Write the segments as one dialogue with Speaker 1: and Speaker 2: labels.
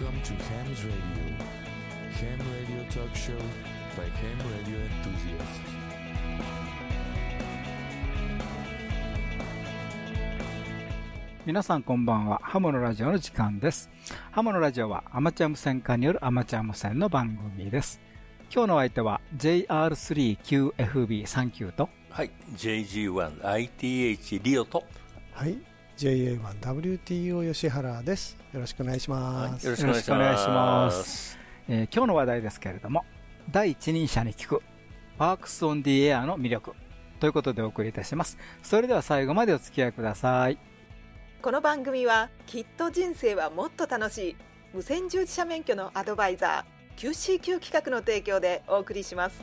Speaker 1: Welcome to Ham's Radio. Ham Radio Talk Show by Ham Radio Enthusiasts.
Speaker 2: 皆さんこんばんは。ハモのラジオの時間です。ハモのラジオはアマチュア無線化によるアマチュア無線の番組です。今日のお相手は JR3QFB39 と
Speaker 3: はい、JG1ITH リオと、
Speaker 4: はい、JA1WTO 吉原です。よろしくお願いします。
Speaker 3: よろしくお願いします。
Speaker 2: えー今日の話題ですけれども、第一人者に聞く、パークスオンディエアの魅力ということでお送りいたします。それでは最後までお付き合いください。
Speaker 5: この番組はきっと人生はもっと楽しい無線従事者免許のアドバイザー QCQ 企画の提供でお送りします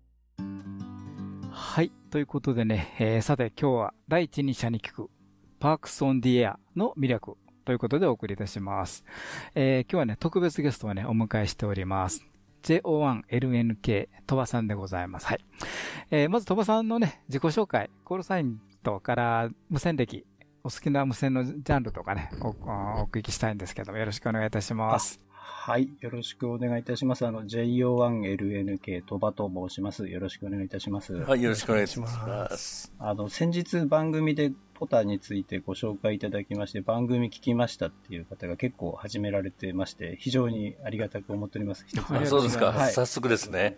Speaker 2: はい。ということでね、えーさて今日は第一人者に聞く、パークスオンディエアの魅力ということでお送りいたします。えー今日はね、特別ゲストをね、お迎えしております。JO1LNK 鳥羽さんでございます。はい。えーまず鳥羽さんのね、自己紹介、コールサインとから無線歴、お好きな無線のジャンルとかね、おおお聞きしたいんですけども、よろしくお願いいたします。
Speaker 6: はい。よろしくお願いいたします。あの、JO1LNK 鳥羽と申します。よろしくお願いいたします。
Speaker 3: はい、よろしくお願いします。
Speaker 6: あの、先日番組でポタについてご紹介いただきまして、番組聞きましたっていう方が結構始められてまして、非常にありがたく思っております。一つ
Speaker 2: あ
Speaker 3: あそうですか、
Speaker 6: はい
Speaker 3: 早速ですね。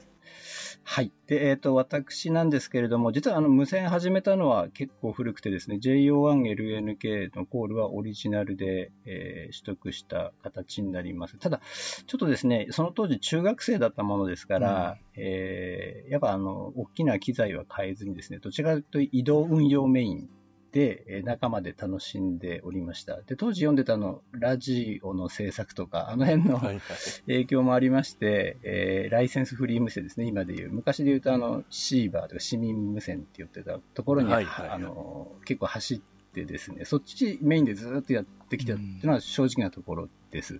Speaker 6: はい。で、えっ、と、私なんですけれども、実はあの、無線始めたのは結構古くてですね、JO1LNK のコールはオリジナルで、えー取得した形になります。ただ、ちょっとですね、その当時中学生だったものですから、えーやっぱあの、大きな機材は変えずにですね、どちらかというと移動運用メインで、えー仲間で楽しんでおりました。で、当時読んでたあの、ラジオの制作とか、あの辺の。影響もありまして、えーライセンスフリー無線ですね、今で言う。昔で言うと、あの、シーバーとか市民無線って言ってたところに、
Speaker 3: はいはいはい
Speaker 6: あの、結構走ってですね、そっちメインでずっとやってきたっていうのは正直なところです。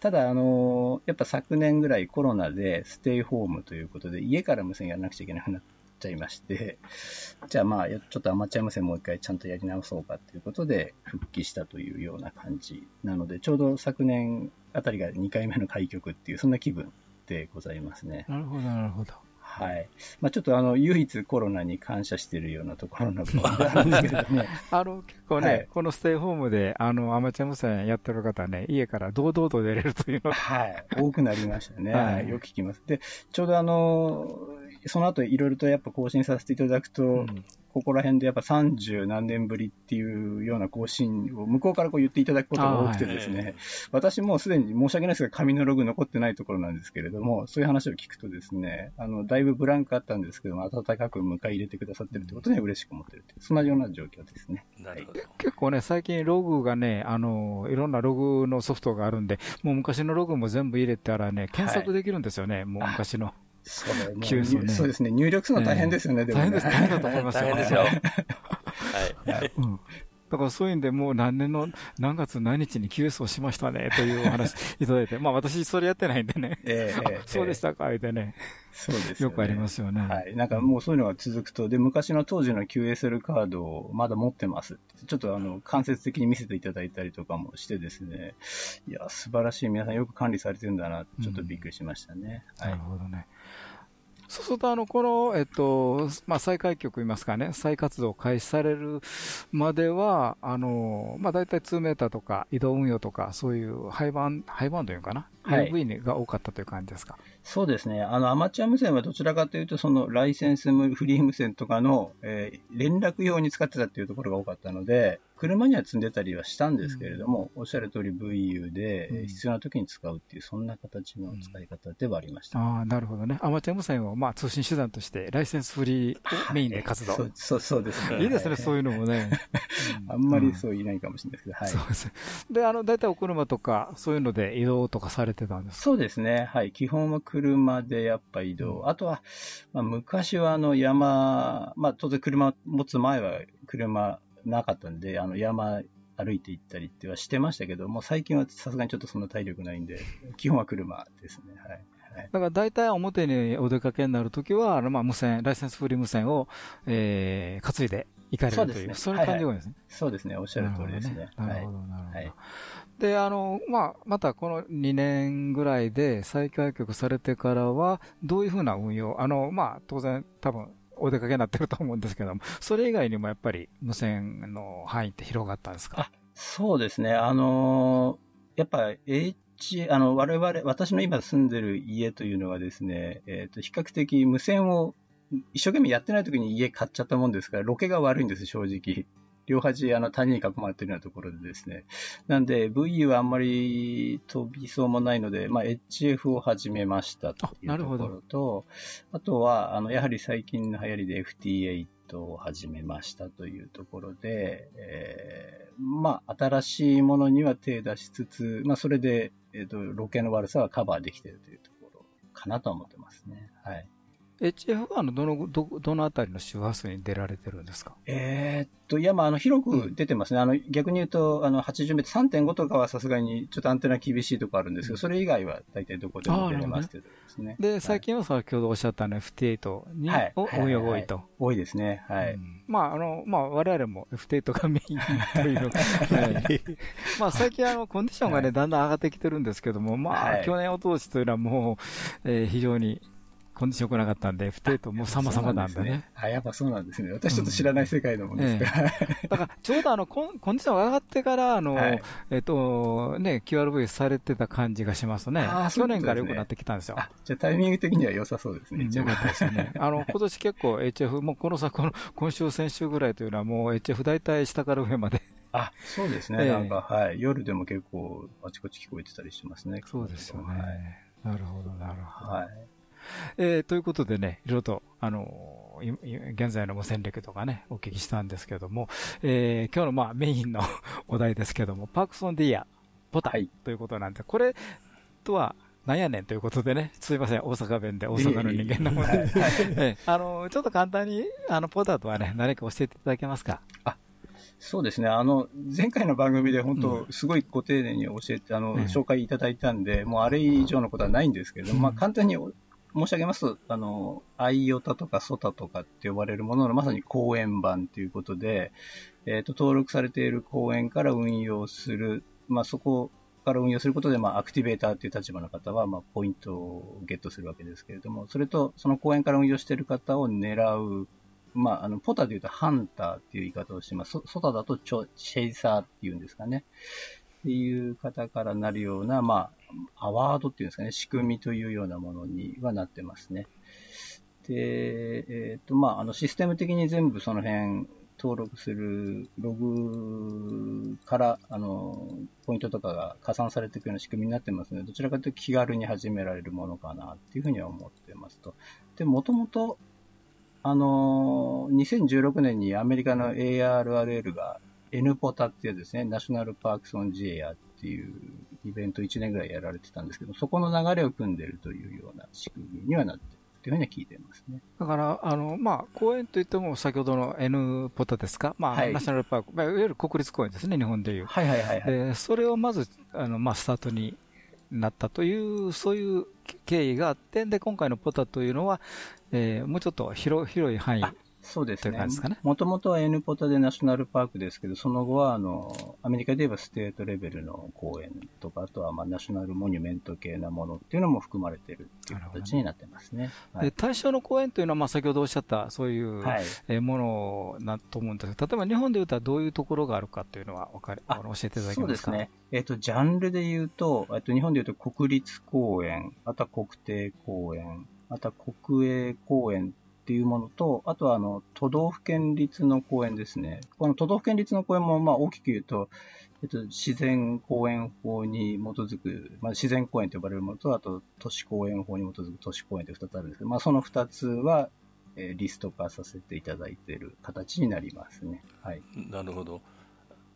Speaker 6: ただ、あの、やっぱ昨年ぐらいコロナでステイホームということで、家から無線やらなくちゃいけなくなっちゃいまして、じゃあまあ、やちょっとアマチュア無線もう一回ちゃんとやり直そうかということで、復帰したというような感じなので、ちょうど昨年あたりが2回目の開局っていう、そんな気分でございますね。
Speaker 2: なるほど、なるほど。
Speaker 6: はい。まあちょっとあの、唯一コロナに感謝しているようなところの部分であるんですけれども、
Speaker 2: あの、結構ね、
Speaker 6: はい
Speaker 2: このステイホームで、あの、アマチュア無線やってる方はね、家から堂々と出れるというのが、
Speaker 6: はい。多くなりましたね。
Speaker 2: は い
Speaker 6: はい。よく聞きます。で、ちょうどあの、その後いろいろとやっぱ更新させていただくと、
Speaker 2: うん
Speaker 6: ここら辺でやっぱ30何年ぶりっていうような更新を向こうからこう言っていただくことが多くてですね、私もうすでに申し訳ないですが紙のログ残ってないところなんですけれども、そういう話を聞くとですね、あの、だいぶブランクあったんですけども、温かく迎え入れてくださってるってことには嬉しく思ってるっていう、そんなような状況ですね。
Speaker 3: なるほど。
Speaker 2: 結構ね、最近ログがね、あの、いろんなログのソフトがあるんで、もう昔のログも全部入れたらね、検索できるんですよね、もう昔の。
Speaker 6: そ
Speaker 2: 急ですよね
Speaker 6: そうですね。入力するの大変ですよね、でもね。
Speaker 2: 大変です、大変だと思いますよ。
Speaker 3: 大変ですよ。はい。
Speaker 2: うん。だからそういうんで、もう何年の何月何日に QS をしましたね、というお話いただいて、まあ私それやってないんでね。
Speaker 6: ええええ
Speaker 2: あそうでしたか、言ってね。
Speaker 6: そうです
Speaker 2: よくありますよね。
Speaker 6: はい。なんかもうそういうのが続くと、で、昔の当時の QSL カードをまだ持ってますって。ちょっとあの、間接的に見せていただいたりとかもしてですね、いや、素晴らしい。皆さんよく管理されてるんだな、ちょっとびっくりしましたね。は
Speaker 2: ないる。ほどね。そうすると、あの、この、えっと、まあ、再開局いますかね、再活動開始されるまでは、あの、まあ、大体2メーターとか移動運用とか、そういう廃盤、廃盤というかな、UV が多かったという感じですか、
Speaker 6: そうですね。あの、アマチュア無線はどちらかというと、そのライセンスフリー無線とかの、えー、連絡用に使ってたっていうところが多かったので、車には積んでたりはしたんですけれども、うん、おっしゃる通り VU で、必要な時に使うっていう、そんな形の使い方ではありました。
Speaker 2: うん、ああ、なるほどね。アマチュア無線を、まあ、通信手段として、ライセンスフリーをメインで活動。
Speaker 6: そう、そうそうです
Speaker 2: ね。いいですね、そういうのもね。
Speaker 6: あんまりそう言えないかもしれないですけど、はい。
Speaker 2: そうですで、あの、大体お車とか、そういうので移動とかされてたんですか？
Speaker 6: そうですね。はい。基本は車でやっぱ移動。あとは、まあ、昔はあの山、まあ、当然車持つ前は車なかったんで、あの山歩いて行ったりってはしてましたけど、もう最近はさすがにちょっとそんな体力ないんで、基本は車ですね。はい。
Speaker 2: はい、だから大体表にお出かけになるときは、まあ無線、ライセンスフリー無線を、えー、担いで行かれるという、そう、ね,、いう感じがですね、
Speaker 6: そうですね、おっしゃる通りですね。
Speaker 2: なるほど、なるほど。はい、で、あの、まあ、またこの2年ぐらいで再開局されてからは、どういうふうな運用、あの、まあ、当然、多分、お出かけになってると思うんですけども、それ以外にもやっぱり無線の範囲って広がったんですか？
Speaker 6: そうですね。あのやっぱ H、あの、我々、私の今住んでる家というのはですね、えっ、ー、と、比較的無線を一生懸命やってない時に家買っちゃったもんですから、ロケが悪いんです、正直。両端、あの、谷に囲まれてるようなところでですね。なんで、VU はあんまり飛びそうもないので、まあ、HF を始めましたというところと、あとは、あの、やはり最近の流行りで FT8 を始めましたというところで、えー、まあ、新しいものには手出しつつ、まあ、それで、えっ、ー、と、ロケの悪さはカバーできているというところかなと思ってますね。はい。
Speaker 2: HF1 のどの、ど、どのあたりの周波数に出られてるんですか？
Speaker 6: えー、っと、いや、まあ、あの、広く出てますね。うん、あの、逆に言うと、あの、80メートル、3.5とかはさすがに、ちょっとアンテナ厳しいとこあるんですけど、それ以外は大体どこでも出れますけどですね。
Speaker 2: で、最近は先ほどおっしゃったの FT8 に、はい、運用が多いと。
Speaker 6: 多いですね。はい。う
Speaker 2: ん、まあ、あの、まあ、我々も F8 がメインというのが、はい、まあ、最近あの、コンディションがね、だんだん上がってきてるんですけども、まあ、去年、おととしというのはもう、えー、非常に、コンディション良くなかったんで、不定ともう様々なんだね。
Speaker 6: あ、やっぱそうなんですね。私ちょっと知らない世界のものですから。
Speaker 2: だから、ちょうどあのコン、コンディションが上がってから、あの、えっと、ね、QRV されてた感じがしますね。去年から良くなってきたんですよ。
Speaker 6: じゃあタイミング的には良さそうですね。
Speaker 2: 良かったですよね。あの、今年結構 HF、もうこのさ、この、今週、先週ぐらいというのはもう HF 大体下から上まで
Speaker 6: あ、そうですね。なんか、はい。夜でも結構、あちこち聞こえてたりしますね。
Speaker 2: そうですよね。なるほど、なるほど。はい。えー、ということでね、いろいろと、あのー、現在の無線歴とかね、お聞きしたんですけども、えー、今日のまあメインの お題ですけども、パークソンディア、ポタということなんで、これとは、なんやねんということでね、すいません、大阪弁で、大阪の人間なもので、えあの、ちょっと簡単に、あの、ポタとはね、何か教えていただけますか？
Speaker 6: あ、そうですね。あの、前回の番組で本当、すごいご丁寧に教えて、あの、紹介いただいたんで、もうあれ以上のことはないんですけど、まあ、簡単に申し上げますと、あの、アイオタとかソタとかって呼ばれるもののまさに公演版ということで、えっ、ー、と、登録されている公演から運用する、まあ、そこから運用することで、まあ、アクティベーターという立場の方は、まあ、ポイントをゲットするわけですけれども、それと、その公演から運用している方を狙う、まあ、あの、ポタで言うとハンターっていう言い方をします。ソタだとチョシェイサーっていうんですかね。っていう方からなるような、まあ、アワードっていうんですかね、仕組みというようなものにはなってますね。で、えっ、ー、と、まあ、あの、システム的に全部その辺、登録するログから、あの、ポイントとかが加算されていくような仕組みになってますので、どちらかというと気軽に始められるものかなっていうふうには思ってますと。で、もともと、あの、2016年にアメリカの ARRL が N ポタっていうですね、ナショナルパークソンジエアっていうイベント1年ぐらいやられてたんですけど、そこの流れを組んでるというような仕組みにはなってるというふうには聞いてますね。
Speaker 2: だから、あの、まあ、公園といっても先ほどの N ポタですか？まあ、はい、ナショナルパーク、まあ、いわゆる国立公園ですね、日本でいう。
Speaker 6: はいはいはい、はい、
Speaker 2: で、それをまず、あの、まあ、スタートになったという、そういう経緯があって、で、今回のポタというのは、えー、もうちょっと広広い範囲
Speaker 6: そうですね
Speaker 2: ね。
Speaker 6: もともとは N ポタでナショナルパークですけど、その後は、あの、アメリカで言えばステートレベルの公園とか、あとは、まあ、ナショナルモニュメント系なものっていうのも含まれてるっていう形になってますね。は
Speaker 2: で
Speaker 6: い。
Speaker 2: 対象の公園というのは、まあ、先ほどおっしゃった、そういう、
Speaker 6: はい。
Speaker 2: えーものだと思うんですけど、例えば日本で言うとどういうところがあるかというのはわかり、教えていただけまか？
Speaker 6: そうですすね。えっ、と、ジャンルで言うと、えっと、日本で言うと国立公園、あとは国定公園、あとは国営公園っていうものと、あとはあの、都道府県立の公園ですね。この都道府県立の公園も、まあ大きく言うと、えっと、自然公園法に基づく、まあ、自然公園と呼ばれるものと、あと都市公園法に基づく都市公園という2つあるんですけど、まあその2つは、えーリスト化させていただいている形になりますね。はい。
Speaker 3: なるほど。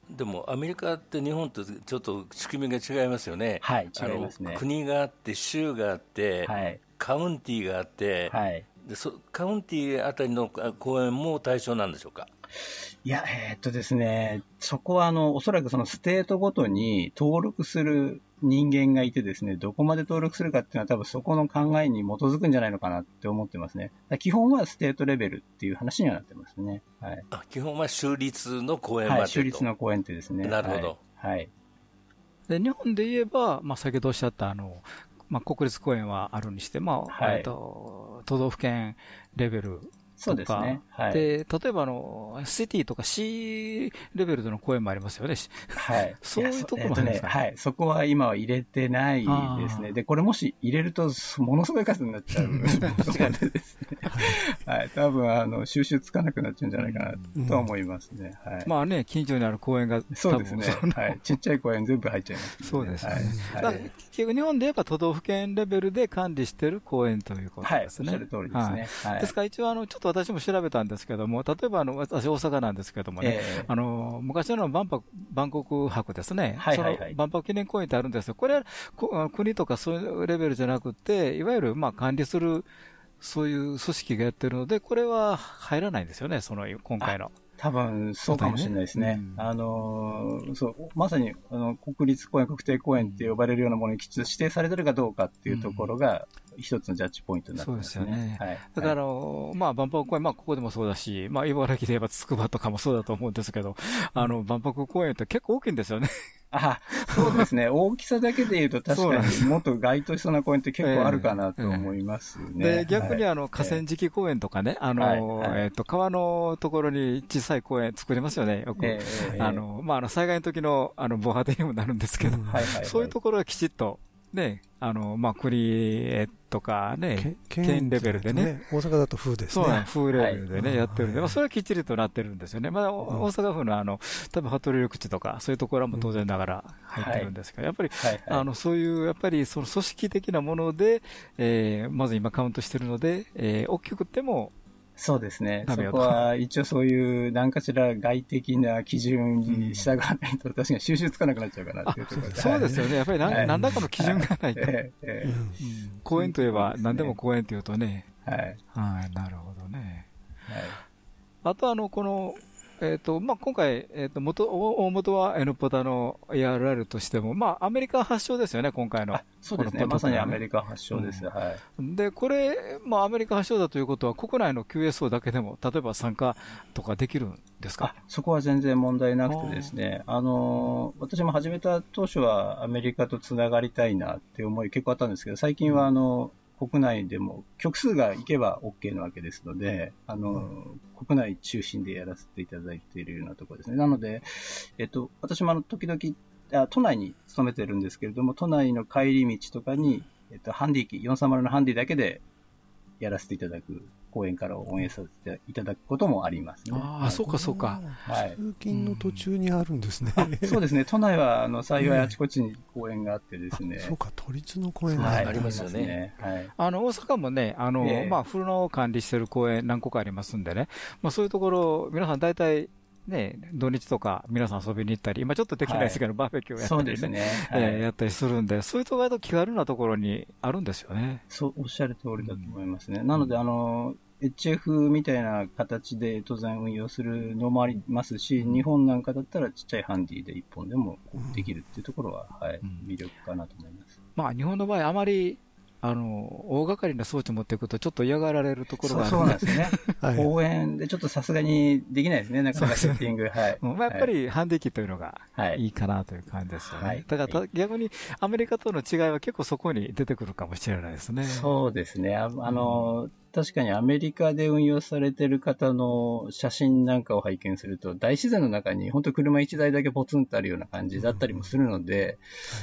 Speaker 3: でもアメリカって日本とちょっと仕組みが違いますよね。
Speaker 6: はい、違いますね。
Speaker 3: 国があって、州があって、
Speaker 6: はい。
Speaker 3: カウンティーがあって、
Speaker 6: はい。
Speaker 3: でそカウンティーあたりのあ公園も対象なんでしょうか？
Speaker 6: いや、えーっとですね、そこはあの、おそらくそのステートごとに登録する人間がいてですね、どこまで登録するかっていうのは多分そこの考えに基づくんじゃないのかなって思ってますね。基本はステートレベルっていう話にはなってますね。はい。
Speaker 3: あ基本は州立の公園までと、
Speaker 6: はい、州立の公園ってですね。
Speaker 3: なるほど
Speaker 6: はい。はい。
Speaker 2: で日本で言えば、まあ、先ほどおっしゃったあの、まあ、国立公園はあるにして、まあ
Speaker 6: はい。
Speaker 2: えっと都道府県レベル
Speaker 6: そうですね。はい。
Speaker 2: で、例えばあの、シティとか C レベルでの公園もありますよね。し
Speaker 6: はい。
Speaker 2: そういうところも
Speaker 6: や
Speaker 2: あるんですか
Speaker 6: えっとねはい。そこは今は入れてないです
Speaker 2: あ
Speaker 6: ね。
Speaker 2: ー
Speaker 6: で、これもし入れると、ものすごい数になっちゃうのでですね。はい。多分、あの、収集つかなくなっちゃうんじゃないかなとは思いますね。はい。
Speaker 2: まあね、近所にある公園が
Speaker 6: そうですね。はい。ちっちゃい公園全部入っちゃいます、
Speaker 2: そうですね
Speaker 6: はい。
Speaker 2: 結局日本で言えば都道府県レベルで管理している公園ということ
Speaker 6: はい。おっ
Speaker 2: ですね。
Speaker 6: しゃる通りですね。はい。
Speaker 2: ですから一応あの、ちょっと私も調べたんですけども、例えばあの、私大阪なんですけどもね、
Speaker 6: ええ
Speaker 2: あの、昔の万博、万国博ですね。
Speaker 6: はいはいはい
Speaker 2: その万博記念公園ってあるんですよ。これは国とかそういうレベルじゃなくて、いわゆるまあ管理する、そういう組織がやってるので、これは入らないんですよね、その、今回の。
Speaker 6: 多分そうかもしれないですね。
Speaker 2: うん
Speaker 6: あのーそう、まさにあの国立公園、国定公園って呼ばれるようなものにきちっと指定されてるかどうかっていうところが、一つのジャッジポイントになってますね。
Speaker 2: そうですよね
Speaker 6: はい。
Speaker 2: だから、あ
Speaker 6: はい
Speaker 2: の、まあ、万博公園、まあ、ここでもそうだし、まあ、茨城で言えば筑波とかもそうだと思うんですけど、あの、万博公園って結構大きいんですよね。
Speaker 6: あ、そうですね。大きさだけで言うと確かにもっと該当しそうな公園って結構あるかなと思いますね。
Speaker 2: で、逆に
Speaker 6: はい。
Speaker 2: あの、河川敷公園とかね、あの、
Speaker 6: はい。はい。
Speaker 2: えっと、川のところに小さい公園作りますよね、よく。
Speaker 6: ええ
Speaker 2: あの、まあ、あの、災害の時の、あの、防波堤にもなるんですけど、
Speaker 4: うん
Speaker 6: はいはいはい。
Speaker 2: そういうところはきちっと、ね、あの、まあ、国とかね、
Speaker 4: け
Speaker 2: 県レベルでね。
Speaker 4: 大阪だと風です
Speaker 2: そう。風レベルでね、
Speaker 4: はい
Speaker 2: やってるんで、まあ、それはきっちりとなってるんですよね。まあ、お
Speaker 4: うん
Speaker 2: 大阪府のあの、多分、羽鳥緑地とか、そういうところも当然ながら入ってるんですけど、やっぱり、あの、そういう、やっぱり、その組織的なもので、えー、まず今カウントしてるので、えー、大きくても、
Speaker 6: そうですね。そこは一応そういう何かしら外的な基準に従わないと、確かに収集つかなくなっちゃうかなっていうところで。
Speaker 2: そうですよね。やっぱり何,、
Speaker 6: はい
Speaker 2: 何らかの基準がないと。公園といえば、何でも公園って言うとね、
Speaker 6: はい。
Speaker 2: はい、なるほどね。
Speaker 6: はい。
Speaker 2: あと、あの、この、えっ、と、まあ、今回、えっ、と、元、大大元は N ポタの ARR としても、まあ、アメリカ発祥ですよね、今回の
Speaker 6: あ。そうですね。
Speaker 2: このポタ
Speaker 6: まさに
Speaker 2: ね
Speaker 6: アメリカ発祥です。
Speaker 2: うん
Speaker 6: はい。
Speaker 2: で、これ、まあ、アメリカ発祥だということは、国内の QSO だけでも、例えば参加とかできるんですか？
Speaker 6: あそこは全然問題なくてですね、あの、私も始めた当初はアメリカとつながりたいなっていう思い結構あったんですけど、最近はあの、国内でも曲数がいけば OK なわけですので、あの、国内中心でやらせていただいているようなところですね。なので、えっと、私もあの、時々、あ都内に勤めてるんですけれども、都内の帰り道とかに、えっと、ハンディ機、430のハンディだけでやらせていただく、公園から応援させていただくこともありますね。
Speaker 2: ああ、そうか、そうか。
Speaker 6: はい
Speaker 4: 通勤の途中にあるんですね。
Speaker 6: あそうですね、都内はあの 幸いあちこちに公園があってですね。
Speaker 4: そうか、都立の公園
Speaker 6: はい、
Speaker 3: ありますよね
Speaker 6: ありますね。
Speaker 2: あの、大阪もね、あの、
Speaker 6: ええ
Speaker 2: まあ、風呂を管理してる公園何個かありますんでね、まあ、そういうところ、皆さん大体、ね、土日とか皆さん遊びに行ったり、今ちょっとできないですけど、バーベキューやったりね、
Speaker 6: そうですね。はい
Speaker 2: えーやったりするんで、そういうところだと気軽なところにあるんですよね。
Speaker 6: そう、おっしゃる通りだと思いますね。なので、あの、HF みたいな形で当然運用するのもありますし、日本なんかだったらちっちゃいハンディで1本でもできるっていうところは、はい
Speaker 2: うん、
Speaker 6: 魅力かなと思います。
Speaker 2: まあ、日本の場合、あまり、あの、大掛かりな装置持っていくとちょっと嫌がられるところがある
Speaker 6: そうなんですね。
Speaker 4: はい
Speaker 6: 公園でちょっとさすがにできないですね、なかなかセッティング。はい。
Speaker 2: うんまあ、やっぱりハンディ機というのが
Speaker 6: はい
Speaker 2: いいかなという感じですよね。
Speaker 6: はい
Speaker 2: だからた逆にアメリカとの違いは結構そこに出てくるかもしれないですね。
Speaker 6: そうですね。ああの、確かにアメリカで運用されてる方の写真なんかを拝見すると、大自然の中に本当車1台だけポツンとあるような感じだったりもするので、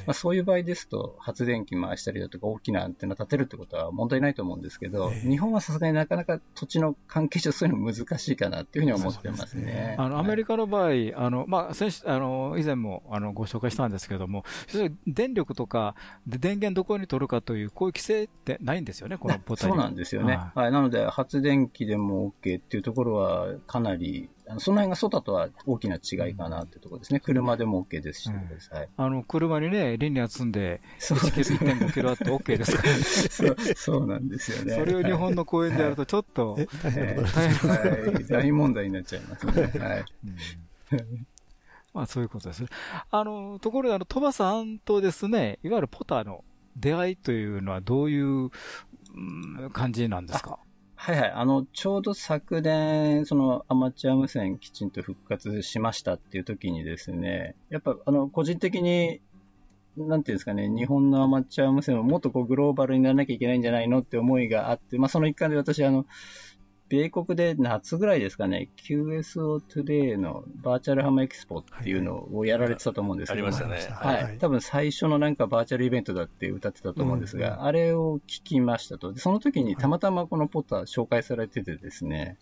Speaker 6: まあ、そういう場合ですと、発電機回したりだとか大きなアンテナ立てるってことは問題ないと思うんですけど、日本はさすがになかなか土地の関係上そういうの難しいかなっていうふうに思ってますね。
Speaker 2: あの、アメリ
Speaker 6: カ
Speaker 2: カの場合、あの、まあ、先週、あの、以前も、あの、ご紹介したんですけども、電力とか、で電源どこに取るかという、こういう規制ってないんですよね、このポタに。は
Speaker 6: そうなんですよね。
Speaker 2: は
Speaker 6: はい。なので、発電機でも OK っていうところは、かなり、その辺がソタとは大きな違いかなっていうところですね。車でも OK ですし、
Speaker 2: うん
Speaker 6: はい。
Speaker 2: あの、車にね、リニア積んで、
Speaker 6: そう
Speaker 2: 1キロ、1.5キロあって OK ですからね。
Speaker 6: そうそうなんですよね。
Speaker 2: それを日本の公園でやるとちょっと、
Speaker 6: はい、大問題になっちゃいますね。はい。
Speaker 2: うんまあそういうことですね。あの、ところで、あの、鳥羽さんとですね、いわゆるポタの出会いというのはどういう、うん感じなんですか？
Speaker 6: はいはい。あの、ちょうど昨年、そのアマチュア無線きちんと復活しましたっていう時にですね、やっぱ、あの、個人的に、なんていうんですかね、日本のアマチュア無線をもっとこうグローバルにならなきゃいけないんじゃないのって思いがあって、まあその一環で私、あの、米国で夏ぐらいですかね、QSO トゥデイのバーチャルハムエキスポっていうのをやられてたと思うんですけど、
Speaker 3: ありましたね。
Speaker 6: はい。多分最初のなんかバーチャルイベントだって謳ってたと思うんですが、あれを聞きましたと。でその時にたまたまこの POTA 紹介されててですね、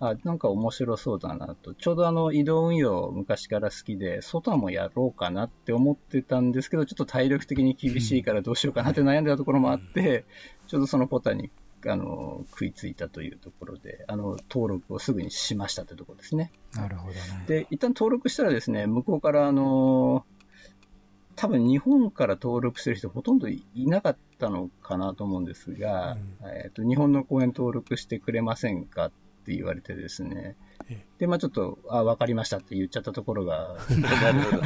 Speaker 6: あ、なんか面白そうだなと。ちょうどあの移動運用昔から好きで、外もやろうかなって思ってたんですけど、ちょっと体力的に厳しいからどうしようかなって悩んでたところもあって、ちょうどそのポタにあの食いついたというところで、あの登録をすぐにしましたというところですね。
Speaker 2: なるほどね。
Speaker 6: で、一旦登録したらですね、向こうからあの、多分日本から登録してる人ほとんどいなかったのかなと思うんですが、えっと日本の公園登録してくれませんかって言われてですね
Speaker 4: え、
Speaker 6: で、まあちょっと、あ、わかりましたって言っちゃったところが、
Speaker 3: なるほど。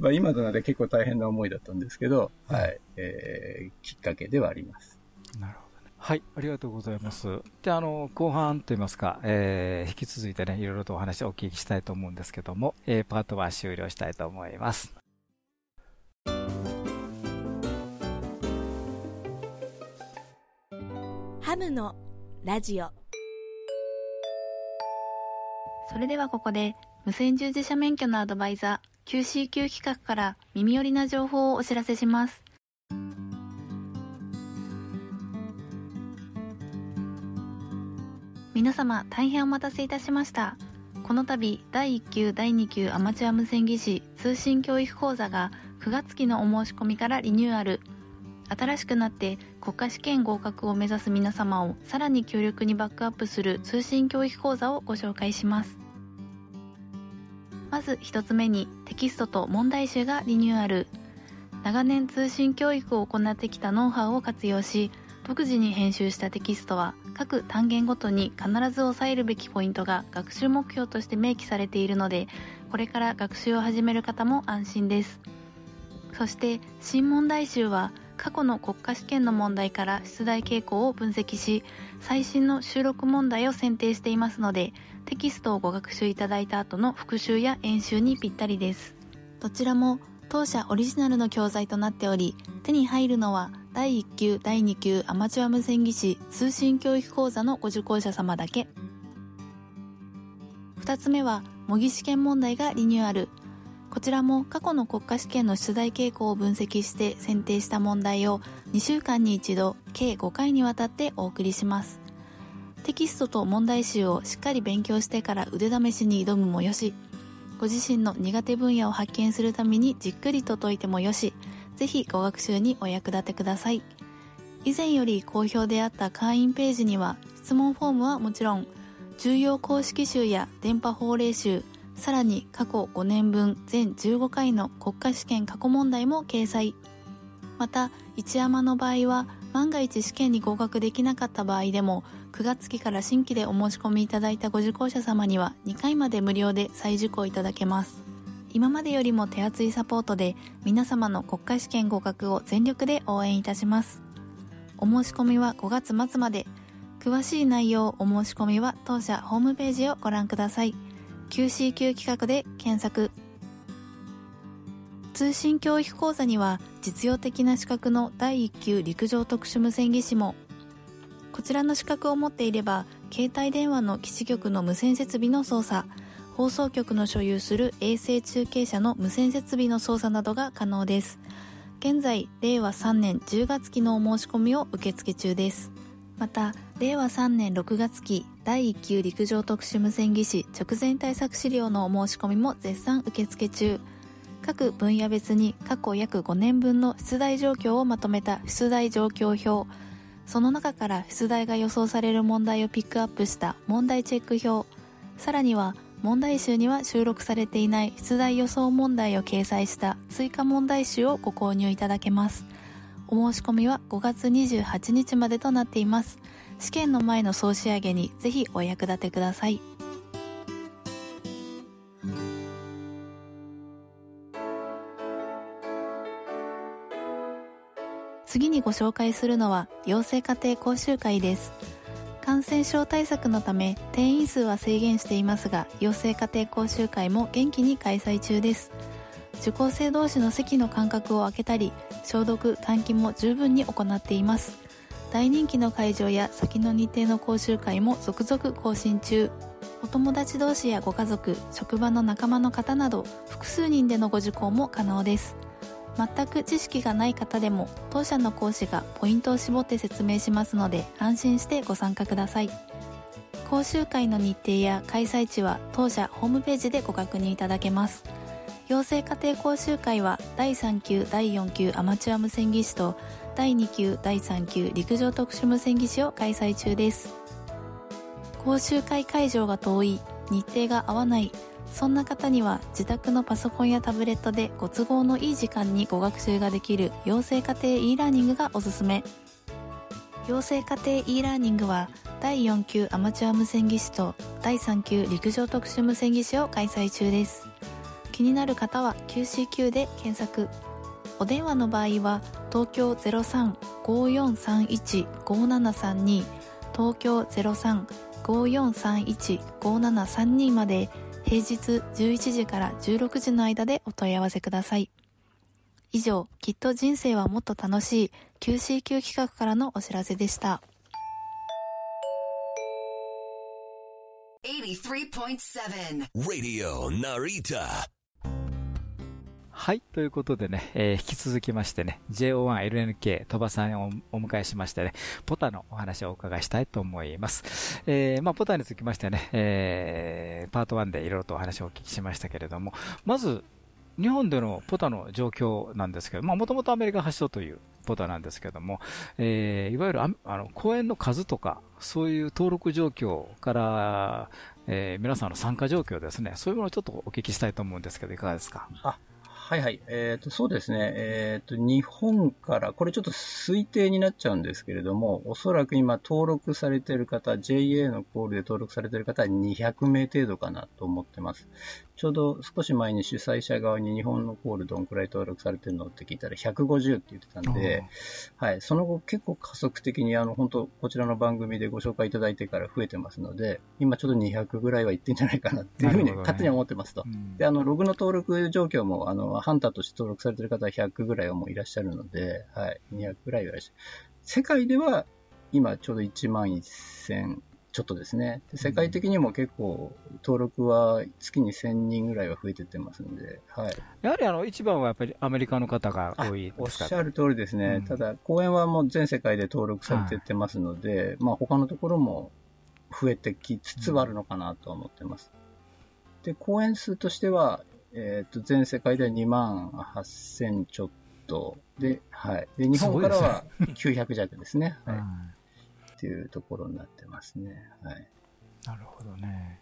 Speaker 6: まあ今となって結構大変な思いだったんですけど、はい、えー、きっかけではあります。
Speaker 2: なるほどね。はい、ありがとうございます。で、あの、後半といいますか、えー、引き続いてね、いろいろとお話をお聞きしたいと思うんですけども、えー、パートは終了したいと思います。
Speaker 7: ハムのラジオ
Speaker 8: それではここで無線従事者免許のアドバイザー QCQ 企画から耳寄りな情報をお知らせします皆様大変お待たせいたしました。この度第1級第2級アマチュア無線技師通信教育講座が9月期のお申し込みからリニューアル。新しくなって国家試験合格を目指す皆様をさらに強力にバックアップする通信教育講座をご紹介します。まず一つ目にテキストと問題集がリニューアル。長年通信教育を行ってきたノウハウを活用し独自に編集したテキストは各単元ごとに必ず押さえるべきポイントが学習目標として明記されているのでこれから学習を始める方も安心です。そして新問題集は過去の国家試験の問題から出題傾向を分析し最新の収録問題を選定していますのでテキストをご学習いただいた後の復習や演習にぴったりです。どちらも当社オリジナルの教材となっており手に入るのは第1級第2級アマチュア無線技師通信教育講座のご受講者様だけ。2つ目は模擬試験問題がリニューアル。こちらも過去の国家試験の出題傾向を分析して選定した問題を2週間に一度計5回にわたってお送りします。テキストと問題集をしっかり勉強してから腕試しに挑むもよし。ご自身の苦手分野を発見するためにじっくりと解いてもよしぜひご学習にお役立てください。以前より好評であった会員ページには質問フォームはもちろん重要公式集や電波法令集さらに過去5年分全15回の国家試験過去問題も掲載。また一山の場合は万が一試験に合格できなかった場合でも9月期から新規でお申し込みいただいたご受講者様には2回まで無料で再受講いただけます。今までよりも手厚いサポートで皆様の国家試験合格を全力で応援いたします。お申し込みは5月末まで。詳しい内容お申し込みは当社ホームページをご覧ください。QCQ 企画で検索。通信教育講座には実用的な資格の第1級陸上特殊無線技師もこちらの資格を持っていれば携帯電話の基地局の無線設備の操作放送局の所有する衛星中継車の無線設備の操作などが可能です。現在令和3年10月期のお申し込みを受付中です。また令和3年6月期第1級陸上特殊無線技師直前対策資料のお申し込みも絶賛受付中。各分野別に過去約5年分の出題状況をまとめた出題状況表その中から出題が予想される問題をピックアップした問題チェック表。さらには問題集には収録されていない出題予想問題を掲載した追加問題集をご購入いただけます。お申し込みは5月28日までとなっています。試験の前の総仕上げにぜひお役立てください。次にご紹介するのは養成家庭講習会です。感染症対策のため定員数は制限していますが養成家庭講習会も元気に開催中です。受講生同士の席の間隔を空けたり消毒換気も十分に行っています。大人気の会場や先の日程の講習会も続々更新中。お友達同士やご家族職場の仲間の方など複数人でのご受講も可能です。全く知識がない方でも当社の講師がポイントを絞って説明しますので安心してご参加ください。講習会の日程や開催地は当社ホームページでご確認いただけます。養成家庭講習会は第3級第4級アマチュア無線技師と第2級第3級陸上特殊無線技師を開催中です。講習会会場が遠い日程が合わないそんな方には自宅のパソコンやタブレットでご都合のいい時間にご学習ができる養成家庭 e ラーニングがおすすめ。養成家庭 e ラーニングは第4級アマチュア無線技師と第3級陸上特殊無線技師を開催中です。気になる方は QCQ で検索。お電話の場合は東京03-5431-5732東京03-5431-5732まで平日11時から16時の間でお問い合わせください。以上、きっと人生はもっと楽しい QCQ 企画からのお知らせでした。
Speaker 2: Radio Narita はい。ということでね、えー、引き続きましてね、JO1LNK 鳥羽さんをお迎えしましてね、ポタのお話をお伺いしたいと思います。えー、まあ、ポタにつきましてね、えー、パート1でいろいろとお話をお聞きしましたけれども、まず、日本でのポタの状況なんですけど、もともとアメリカ発祥というポタなんですけども、えー、いわゆるあの公演の数とか、そういう登録状況から、えー、皆さんの参加状況ですね、そういうものをちょっとお聞きしたいと思うんですけど、いかがですか？
Speaker 6: あはいはい。えっ、ー、と、そうですね。えっ、ー、と、日本から、これちょっと推定になっちゃうんですけれども、おそらく今登録されている方、JA のコールで登録されている方は200名程度かなと思ってます。ちょうど少し前に主催者側に日本のコールどんくらい登録されてるのって聞いたら150って言ってたんで、はい、その後結構加速的にあの本当こちらの番組でご紹介いただいてから増えてますので、今ちょっと200ぐらいはいってんじゃないかなっていうふうに勝手に思ってますと。ねで、あの、ログの登録状況も、あの、ハンターとして登録されてる方は100ぐらいはもういらっしゃるので、はい、200ぐらいはいらっしゃる。世界では今ちょうど1万1000ちょっとですね。世界的にも結構、登録は月に1000人ぐらいは増えてってますので、はい。
Speaker 2: やはりあの、一番はやっぱりアメリカの方が多い
Speaker 6: おっしゃる通りですね。うん、ただ、公演はもう全世界で登録されてってますので、はい、まあ他のところも増えてきつつはあるのかなと思ってます。うん、で、公演数としては、えっ、ー、と、全世界で2万8000ちょっとで、はい。で、日本からは900弱ですね。はい。っていうところになってますね。はい。
Speaker 2: なるほどね。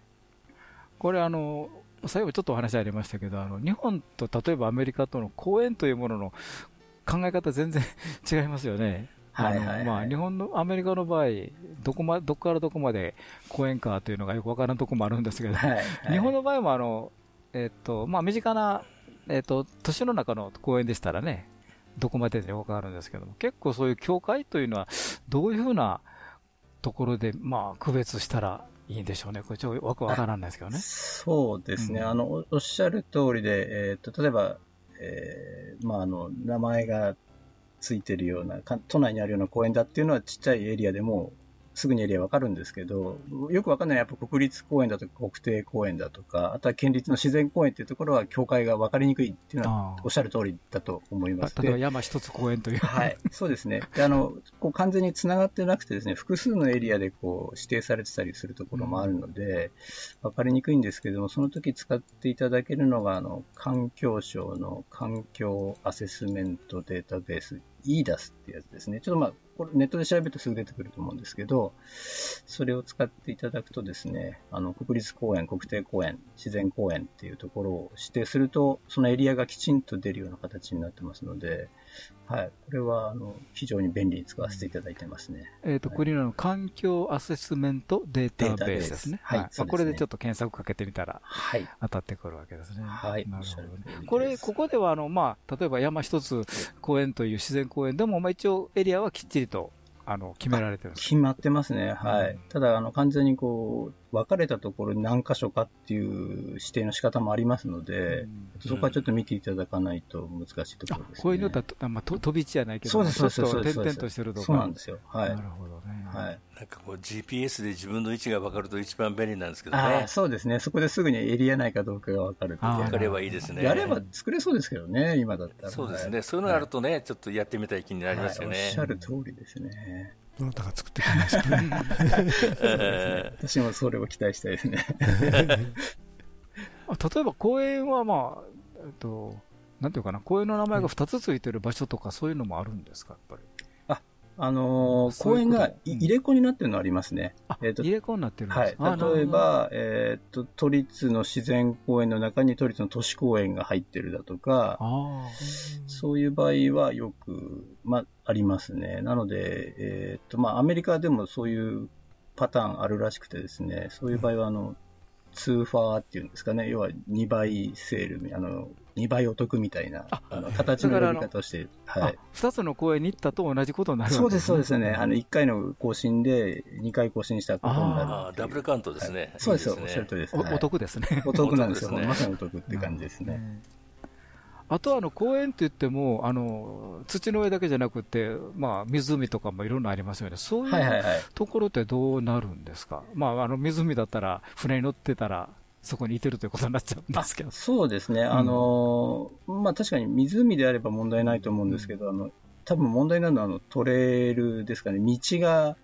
Speaker 2: これあの、最後ちょっとお話ありましたけど、あの、日本と例えばアメリカとの公演というものの考え方全然 違いますよね。はいはい、まあ、日本の、アメリカの場合、どこま、どこからどこまで公演かというのがよくわからんところもあるんですけど、はいはい、日本の場合もあの、えっ、と、まあ、身近な、えっ、と、都市の中の公園でしたらね、どこまででよくあるんですけども、結構そういう境界というのは、どういうふうなところで、まあ、区別したらいいんでしょうね。これちょっとわくわからんないですけどね。
Speaker 6: そうですね。
Speaker 2: うん
Speaker 6: あの、おおっしゃる通りで、えっ、と、例えば、えーまあ、あの、名前がついてるような、か都内にあるような公園だっていうのはちっちゃいエリアでもすぐにエリアわかるんですけど、よくわかんないやっぱ国立公園だとか国定公園だとか、あとは県立の自然公園っていうところは境界がわかりにくいっていうのは
Speaker 2: あ
Speaker 6: おっしゃる通りだと思います。
Speaker 2: あ例えば
Speaker 6: で
Speaker 2: 山一つ公園という。
Speaker 6: はい、そうですね。で、あの、こう完全に繋がってなくてですね、複数のエリアでこう指定されてたりするところもあるので、わかりにくいんですけども、その時使っていただけるのが、あの、環境省の環境アセスメントデータベース、イーダスってやつですね。ちょっとまあ、これネットで調べるとすぐ出てくると思うんですけど、それを使っていただくとですね、あの、国立公園、国定公園、自然公園っていうところを指定すると、そのエリアがきちんと出るような形になってますので、はい。これは、あの、非常に便利に使わせていただいてますね。
Speaker 2: えっと、これの環境アセスメントデータベースですね。
Speaker 6: はいそうですね
Speaker 2: まあこれでちょっと検索かけてみたら
Speaker 6: はい。
Speaker 2: 当たってくるわけですね。
Speaker 6: はい。
Speaker 2: なるほどねこれ、ここでは、あの、まあ、例えば山一つ公園という自然公園でも、まあ一応エリアはきっちりと、あの、決められてるんです
Speaker 6: 決まってますね。はい。
Speaker 2: うん
Speaker 6: ただ、あの、完全にこう、分かれたところに何箇所かっていう指定の仕方もありますので、そこはちょっと見ていただかないと難しいとこ
Speaker 2: あ
Speaker 6: ろですね。
Speaker 2: こういうのだと、あまあ、と飛び地じゃないけど、
Speaker 6: そうです、
Speaker 2: ちょ
Speaker 6: そう
Speaker 2: 点々としてるとこ
Speaker 6: そうなんですよ。はい
Speaker 2: な。るほどね。
Speaker 6: はい。
Speaker 3: なんかこう GPS で自分の位置が分かると一番便利なんですけど
Speaker 6: あ
Speaker 3: ね
Speaker 6: あ、。そうですね。そこですぐにエリア内かどうかが分かる
Speaker 3: 分かればいいですね。
Speaker 6: やれば作れそうですけどね、今だったら。
Speaker 3: そうですね。
Speaker 6: はい
Speaker 3: そういうのがあるとね、ちょっとやってみたい気になりますよね
Speaker 6: はいおっ。しゃる通りですね。
Speaker 4: どなたが作ってくれますかね。
Speaker 3: え
Speaker 6: 私もそれを期待したいですね。
Speaker 2: あ例えば公園はまあ、えっと、なんていうかな、公園の名前が2つついてる場所とか、そういうのもあるんですか、やっぱり？
Speaker 6: あのー公園がい
Speaker 2: うん
Speaker 6: 入れ子になってるのありますね。
Speaker 2: あ、
Speaker 6: えっと
Speaker 2: 入れ子になってるん
Speaker 6: はい
Speaker 2: です。あ
Speaker 6: 例え、ば、えーっと、都立の自然公園の中に都立の都市公園が入ってるだとか、
Speaker 2: あ
Speaker 6: そういう場合はよく、まあ、ありますね。なので、えーっと、まあ、アメリカでもそういうパターンあるらしくてですね、そういう場合は、あの、ツーファーっていうんですかね、要は2倍セール、あの、2倍お得みたいな、
Speaker 2: あ
Speaker 6: あの形の呼び方をして、
Speaker 2: あ、
Speaker 6: はい。
Speaker 2: あ2つの公園に行ったと同じことになるわけ
Speaker 6: そうです、そうです
Speaker 2: ね。
Speaker 6: ね。あの、1回の交信で2回交信したことになる
Speaker 3: あダブルカウントですね。
Speaker 6: そうですよ、おっしゃる通りです。
Speaker 2: お得ですね。
Speaker 6: お得なんですよ。まさにお得って感じですね。
Speaker 2: あとはあの公園って言っても、あの土の上だけじゃなくて、まあ、湖とかもいろんなありますよね、そういう。ところってどうなるんですか、まあ、あの湖だったら、船に乗ってたら、そこにいてるということになっちゃうんですけど、
Speaker 6: そうですね。あのーまあ確かに湖であれば問題ないと思うんですけど、あの、多分問題なのはあのトレイルですかね。道が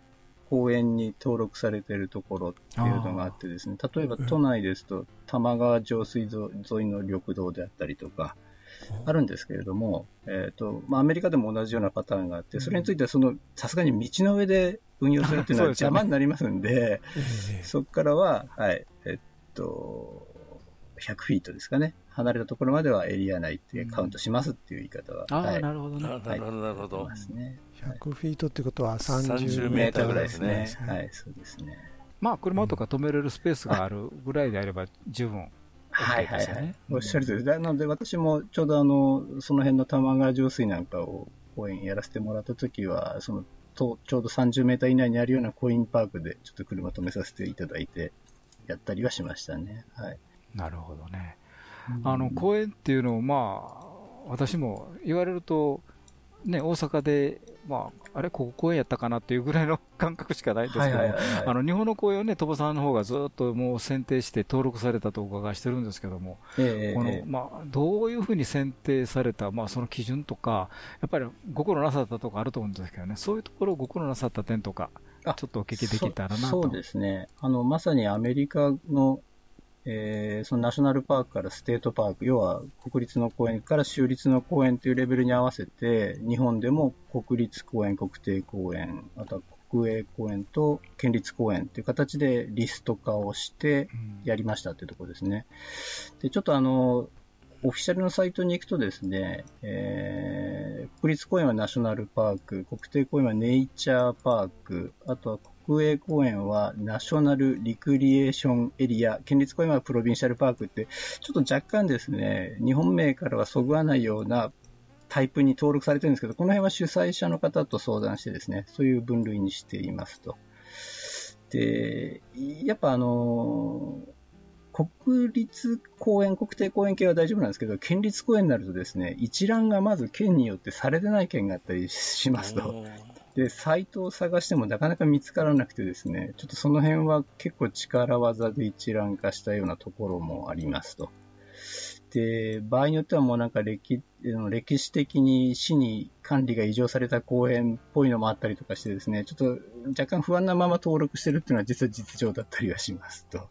Speaker 6: 公園に登録されているところっていうのがあってですね。例えば都内ですと、玉川上水沿いの緑道であったりとか、あるんですけれども、えっ、と、まあ、アメリカでも同じようなパターンがあって、それについては、その、さすがに道の上で運用するっていうのは邪魔になりますんで、
Speaker 4: ええ。
Speaker 6: そこからは、はい、えっと、100フィートですかね。離れたところまではエリア内ってカウントしますっていう言い方は、
Speaker 2: ああ、
Speaker 6: はい、
Speaker 2: なるほどね。
Speaker 3: ななるほど、なるほど
Speaker 6: ま。すね。
Speaker 4: 100フィートってことは
Speaker 3: 30
Speaker 4: 30
Speaker 6: メーターぐ
Speaker 4: らい
Speaker 6: で
Speaker 4: ですすね。。
Speaker 6: ねはい、そうですね。
Speaker 2: まあ、車とか止めれるスペースがあるぐらいであれば十分。
Speaker 6: はいはいはい。おっしゃる通りです。なので私もちょうどあの、その辺の玉川上水なんかを公園やらせてもらったときは、その、とちょうど30メーター以内にあるようなコインパークでちょっと車止めさせていただいて、やったりはしましたね。はい。
Speaker 2: なるほどね。あの、公園っていうのを、まあ、私も言われると、ね、大阪で、まあ、あれ、ここ公園やったかなっていうぐらいの 感覚しかないんですけど、あの、日本の公園をね、鳥羽さんの方がずっともう選定して登録されたとお伺いしてるんですけども、
Speaker 6: ええ
Speaker 2: この
Speaker 6: ええ
Speaker 2: まあ、どういうふうに選定された、まあ、その基準とか、やっぱりご苦労なさったとこあると思うんですけどね、そういうところをご苦労なさった点とか、
Speaker 6: あ
Speaker 2: ちょっとお聞きできたらなと。
Speaker 6: そそうですね。あの、まさにアメリカの、えーそのナショナルパークからステートパーク、要は国立の公園から州立の公園というレベルに合わせて、日本でも国立公園、国定公園、あとは国営公園と県立公園という形でリスト化をして
Speaker 2: うん
Speaker 6: やりましたというところですね。で、ちょっとあの、オフィシャルのサイトに行くとですね、えー国立公園はナショナルパーク、国定公園はネイチャーパーク、あとは国営公園はナショナルリクリエーションエリア、県立公園はプロビンシャルパークって、ちょっと若干ですね、日本名からはそぐわないようなタイプに登録されてるんですけど、この辺は主催者の方と相談してですね、そういう分類にしていますと。で、やっぱあの国立公園、国定公園系は大丈夫なんですけど、県立公園になるとですね、一覧がまず県によってされてない県があったりしますと。で、サイトを探してもなかなか見つからなくてですね、ちょっとその辺は結構力技で一覧化したようなところもありますと。で、場合によってはもうなんか歴歴史的に市に管理が異常された公園っぽいのもあったりとかしてですね、ちょっと若干不安なまま登録してるっていうのは実は実情だったりはしますと。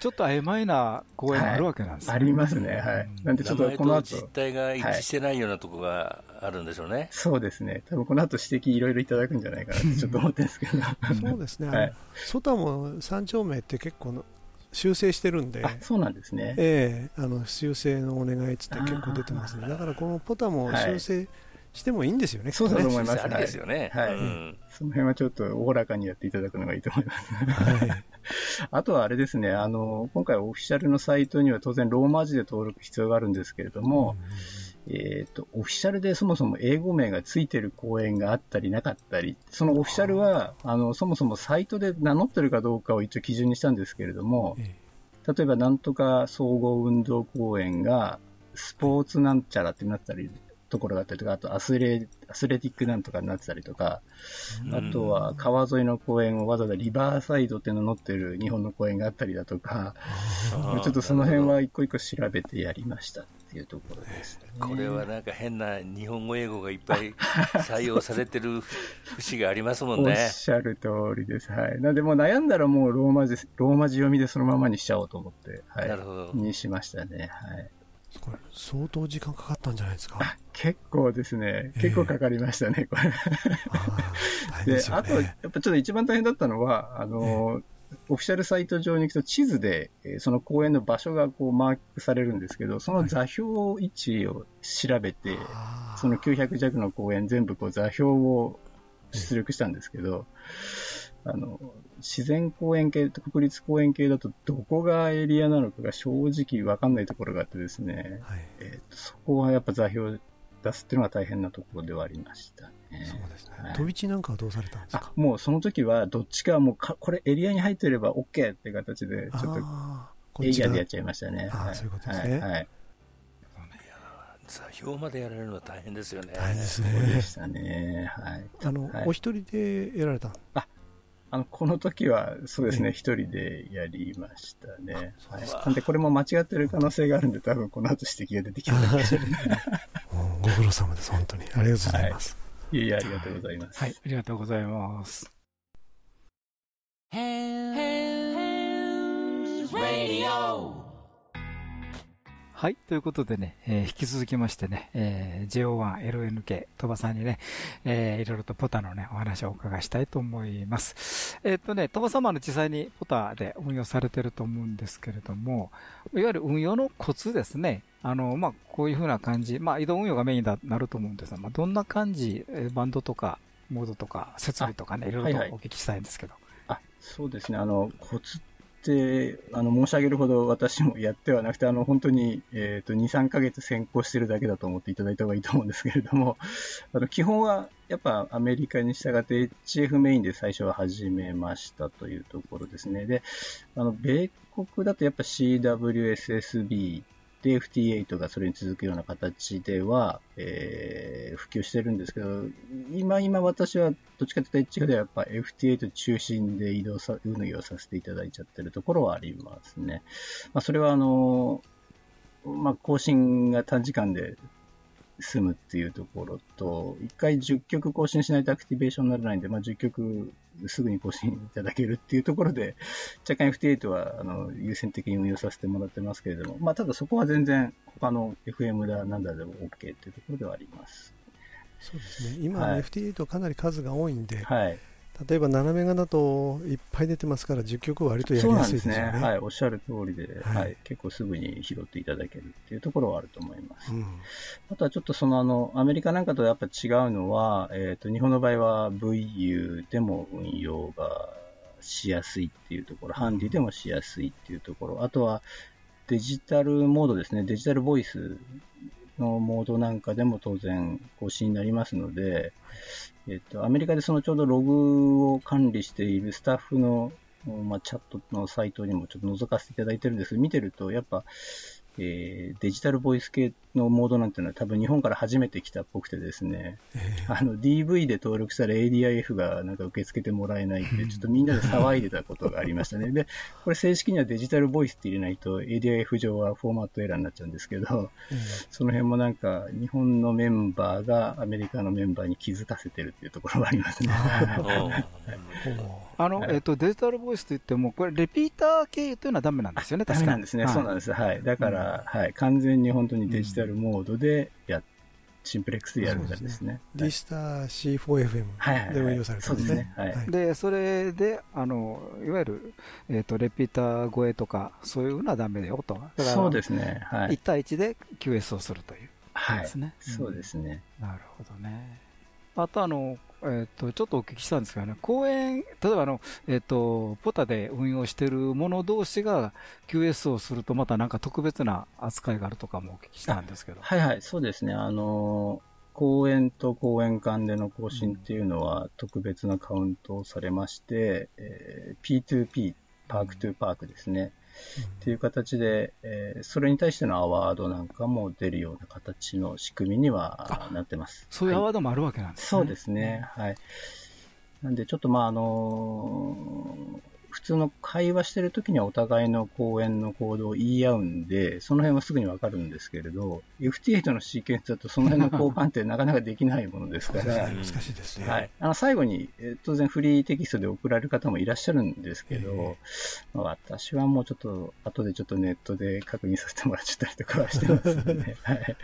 Speaker 2: ちょっと曖昧な公園もあるわけなんですね、
Speaker 6: はい、ありますね。はい。なんでちょっとこの後。
Speaker 3: 実態が一致してないようなところがあるんでしょうね。はい、
Speaker 6: そうですね。多分この後指摘いろいろいただくんじゃないかなってちょっと思ってるんですけど。
Speaker 4: そうですね。はい。ソタも三丁目って結構修正してるんで、
Speaker 6: そうなんですね、
Speaker 4: ええー、あの修正のお願いっつって結構出てますね、だからこのポタも修正してもいいんですよね、
Speaker 6: そうだと思います、
Speaker 3: ありですよね、
Speaker 6: はい、その辺はちょっとおおらかにやっていただくのがいいと思います、はい、あとはあれですね。あの、今回、オフィシャルのサイトには当然、ローマ字で登録必要があるんですけれども、うんえっ、ー、と、オフィシャルでそもそも英語名がついてる公演があったりなかったり、そのオフィシャルは、あの、そもそもサイトで名乗ってるかどうかを一応基準にしたんですけれども、例えばなんとか総合運動公園が、スポーツなんちゃらってなったりところがあったりとか、あとアスレアスレティックなんとかになってたりとか、あとは川沿いの公園をわざわざリバーサイドっていうの乗ってる日本の公園があったりだとか、ちょっとその辺は一個一個調べてやりましたっていうところです、ね、
Speaker 3: これはなんか変な日本語英語がいっぱい採用されてる節がありますもんね。
Speaker 6: おっしゃる通りです。はい。なんでもう悩んだらもうローマ字、ローマ字読みでそのままにしちゃおうと思って、はい。なるほど。にしましたね。はい。
Speaker 4: これ相当時間かかったんじゃないですか？
Speaker 6: 結構ですね、結構かかりましたね、これ。で、あと、やっぱちょっと一番大変だったのは、あの、オフィシャルサイト上に行くと地図で、その公園の場所がこうマークされるんですけど、その座標位置を調べて、その900弱の公園全部こう座標を出力したんですけど、あの、自然公園系と国立公園系だとどこがエリアなのかが正直わかんないところがあってですね、はい、えー、そこはやっぱ座標出すっていうのが大変なところではありましたね。
Speaker 4: そうですね。はい、飛び地なんかはどうされたんですか？
Speaker 6: もうその時はどっちかもうか、これエリアに入ってれば OK って形で、ちょっとエリアでやっちゃいましたね。
Speaker 4: はい、そういうことですね。はい、はい
Speaker 3: 座標までやられるのは大変ですよね。
Speaker 4: 大変ですね。
Speaker 6: そうでしたね。はい。
Speaker 4: あの、はい、お一人でやられた
Speaker 6: あ、あの、この時は、そうですね、一人でやりましたね。はい。なんで、これも間違ってる可能性があるんで、多分この後指摘が出てきたかもしれない。
Speaker 4: ご苦労様です、本当に。ありがとうございます。
Speaker 6: はい、いえいえ、ありがとうございます。
Speaker 2: はい、ありがとうございます。はい。ということでね、えー、引き続きましてね、えー、JO1LNK 鳥羽さんにね、えー、いろいろとポタのね、お話をお伺いしたいと思います。えっ、とね、鳥羽様の実際にポタで運用されてると思うんですけれども、いわゆる運用のコツですね。あの、まあ、こういうふうな感じ、まあ、移動運用がメインだなると思うんですが、まあ、どんな感じ、バンドとか、モードとか、設備とかね、いろいろとお聞きしたいんですけど。
Speaker 6: はいはい、あ、そうですね。あの、コツっってあの申し上げるほど私もやってはなくて、あの本当に、えーと、2、3ヶ月先行してるだけだと思っていただいた方がいいと思うんですけれども、あの基本はやっぱアメリカに従って HF メインで最初は始めましたというところですね。で、あの米国だとやっぱ CWSSB で、FT8 がそれに続くような形では、えー、普及してるんですけど、今、今私はどっちかというと HF ではやっぱ FTA と中心で移動さ、運用させていただいちゃってるところはありますね。まあ、それはあの、まあ、更新が短時間で済むっていうところと、一回10曲更新しないとアクティベーションにならないんで、まあ、10曲すぐに更新いただけるっていうところで、若干 FT8 はあの優先的に運用させてもらってますけれども、まあ、ただそこは全然他の FM だなんだでも OK っていうところではあります。
Speaker 4: そうですね。今、はい、FT8 はかなり数が多いんで、
Speaker 6: はい、
Speaker 4: 例えば斜め画だといっぱい出てますから10曲割とやりやすいですね。
Speaker 6: ね。はい、おっしゃる通りで、はい、はい、結構すぐに拾っていただけるっていうところはあると思います。うん、あとはちょっとそのあの、アメリカなんかとやっぱ違うのは、えっ、ー、と、日本の場合は VU でも運用がしやすいっていうところ、ハンディでもしやすいっていうところ、あとはデジタルモードですね、デジタルボイスのモードなんかでも当然更新になりますので、えっと、アメリカでそのちょうどログを管理しているスタッフの、まあ、チャットのサイトにもちょっと覗かせていただいてるんですけど、見てると、やっぱ、えー、デジタルボイス系のモードなんていうのは多分日本から初めて来たっぽくてですね、あの DV で登録したら ADIF がなんか受け付けてもらえないって、ちょっとみんなで騒いでたことがありましたね。で、これ正式にはデジタルボイスって入れないと ADIF 上はフォーマットエラーになっちゃうんですけど、その辺もなんか日本のメンバーがアメリカのメンバーに気づかせてるっていうところがありますね。
Speaker 2: あの、えっ、と、デジタルボイスといっても、これ、レピーター経由というのはダメなんですよね、
Speaker 6: 確かに。ですね、そうなんです。はい。だから、はい。完全に本当にデジタルモードでや、シンプレックスでやるんですね。
Speaker 4: ディスター C4FM で運用されてますね。
Speaker 2: はい。で、それで、あの、いわゆる、えっ、と、レピーター超えとか、そういうのはダメだよと。
Speaker 6: そうですね。はい。
Speaker 2: 1対1で QS をするという。
Speaker 6: はい。そうですね。
Speaker 2: なるほどね。あとあの、えっ、ー、と、ちょっとお聞きしたんですけどね、公園、例えばあの、えっ、ー、と、ポタで運用しているもの同士が QS をすると、またなんか特別な扱いがあるとかもお聞きしたんですけど。
Speaker 6: はいはい、そうですね。あの、公園と公園間での更新っていうのは特別なカウントをされまして、うん、えー、P2P、パークトゥーパークですね。っていう形で、えー、それに対してのアワードなんかも出るような形の仕組みにはなってます。
Speaker 2: そういうアワードもあるわけなんですね。
Speaker 6: はい、そうですね。はい。なんで、ちょっとまあ、あのー、普通の会話してる時にはお互いの講演の行動を言い合うんで、その辺はすぐにわかるんですけれど、FT8 のシーケンスだとその辺の交換ってなかなかできないものですから、
Speaker 4: 難しいですね。
Speaker 6: はい。あの、最後に、え当然フリーテキストで送られる方もいらっしゃるんですけど、まあ、私はもうちょっと、後でちょっとネットで確認させてもらっちゃったりとかはしてますので、はい。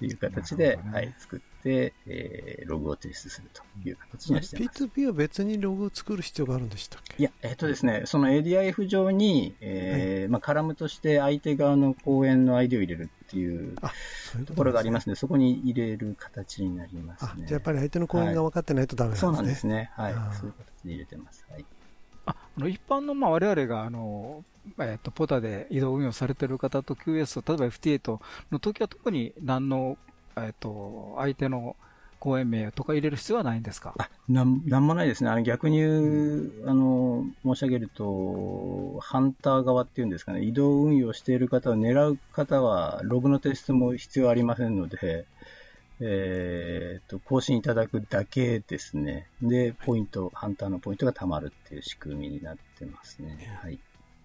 Speaker 6: っていう形で、ね、はい、作って、えー、ログを提出するという形にはしてます。
Speaker 4: P2P は別にログを作る必要があるんでしたっけ？
Speaker 6: いや、えっ、ー、とですね、その ADIF 上に、えー、はい、まあ、カラムとして相手側の講演の ID を入れるっていうところがありますので、そこに入れる形になりますね。
Speaker 4: じゃあやっぱり相手の講演が分かってないとダメなんですね。
Speaker 6: そうなんですね。はい。そういう形で入れてます。はい。
Speaker 2: あの一般のまあ我々があの、えー、とポタで移動運用されている方と QS 例えば FT8 の時は特に何の、えー、と相手の公演名とか入れる必要はないんですか？
Speaker 6: あなんなんもないですね、あの逆に言う、うん、あの申し上げると、ハンター側っていうんですかね、移動運用している方を狙う方は、ログの提出も必要ありませんので、えー、と、更新いただくだけですね。で、ポイント、ハンターのポイントが貯まるっていう仕組みになってますね。はい。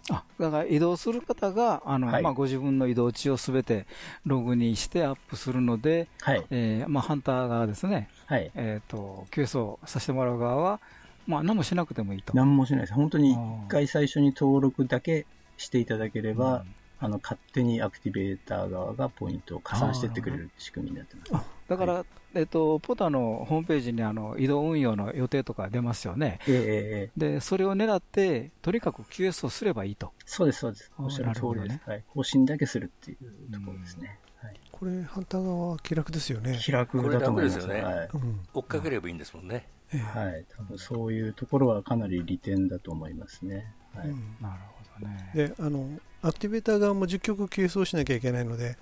Speaker 2: あ、だから移動する方が、あの、はい、まあ、ご自分の移動値をすべてログにしてアップするので、はい。えー、まあ、ハンター側ですね。はい。えっ、ー、と、QS をさせてもらう側は、まあ、何もしなくてもいいと。
Speaker 6: 何もしないです。本当に一回最初に登録だけしていただければ、あの勝手にアクティベーター側がポイントを加算していってくれる仕組みになってます。
Speaker 2: だから、はい、えっと、ポタのホームページにあの移動運用の予定とか出ますよね。
Speaker 6: え
Speaker 2: ー、で、それを狙って、とにかく QS をすればいいと。
Speaker 6: そうです、そうです。おっしゃる通りです。ね、はい。更新だけするっていうところですね。はい、
Speaker 4: これ、ハンター側は気楽ですよね。
Speaker 6: 気楽だと思います
Speaker 3: よね。はい、追っかければいいんですもんね。
Speaker 6: はい。多分そういうところはかなり利点だと思いますね。はい。
Speaker 2: なるほどね。
Speaker 4: で、あの、アクティベーター側も10曲計算しなきゃいけないので、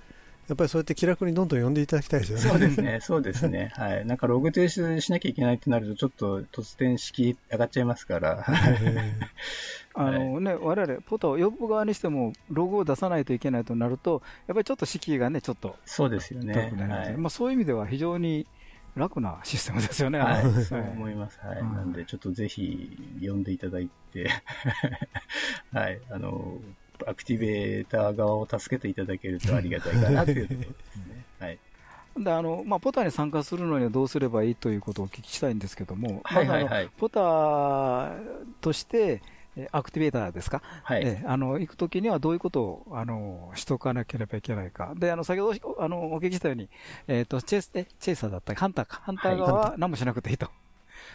Speaker 4: やっぱりそうやって気楽にどんどん呼んでいただきたいですよね。
Speaker 6: そうですね、そうですね。はい。なんかログ提出しなきゃいけないってなると、ちょっと突然式上がっちゃいますから。
Speaker 2: あのね、我々、ポタを呼ぶ側にしても、ログを出さないといけないとなると、やっぱりちょっと敷居がね、ちょっと。
Speaker 6: そうですよね。
Speaker 2: はい、まあそういう意味では非常に楽なシステムですよね。
Speaker 6: はい、そう思います。はい。なんで、ちょっとぜひ、呼んでいただいて、はい。あの、アクティベーター側を助けていただけるとありがたいかなというところですね。はい。
Speaker 2: であのまあ、ポタに参加するのにはどうすればいいということをお聞きしたいんですけども、
Speaker 6: はいはいはい、
Speaker 2: ポタとしてアクティベーターですか、
Speaker 6: はい、
Speaker 2: えあの行くときにはどういうことをあのしておかなければいけないか、であの先ほどあのお聞きしたように、えーと、チェスえチェイサーだったり、ハンターか、ハンター側は何もしなくていいと。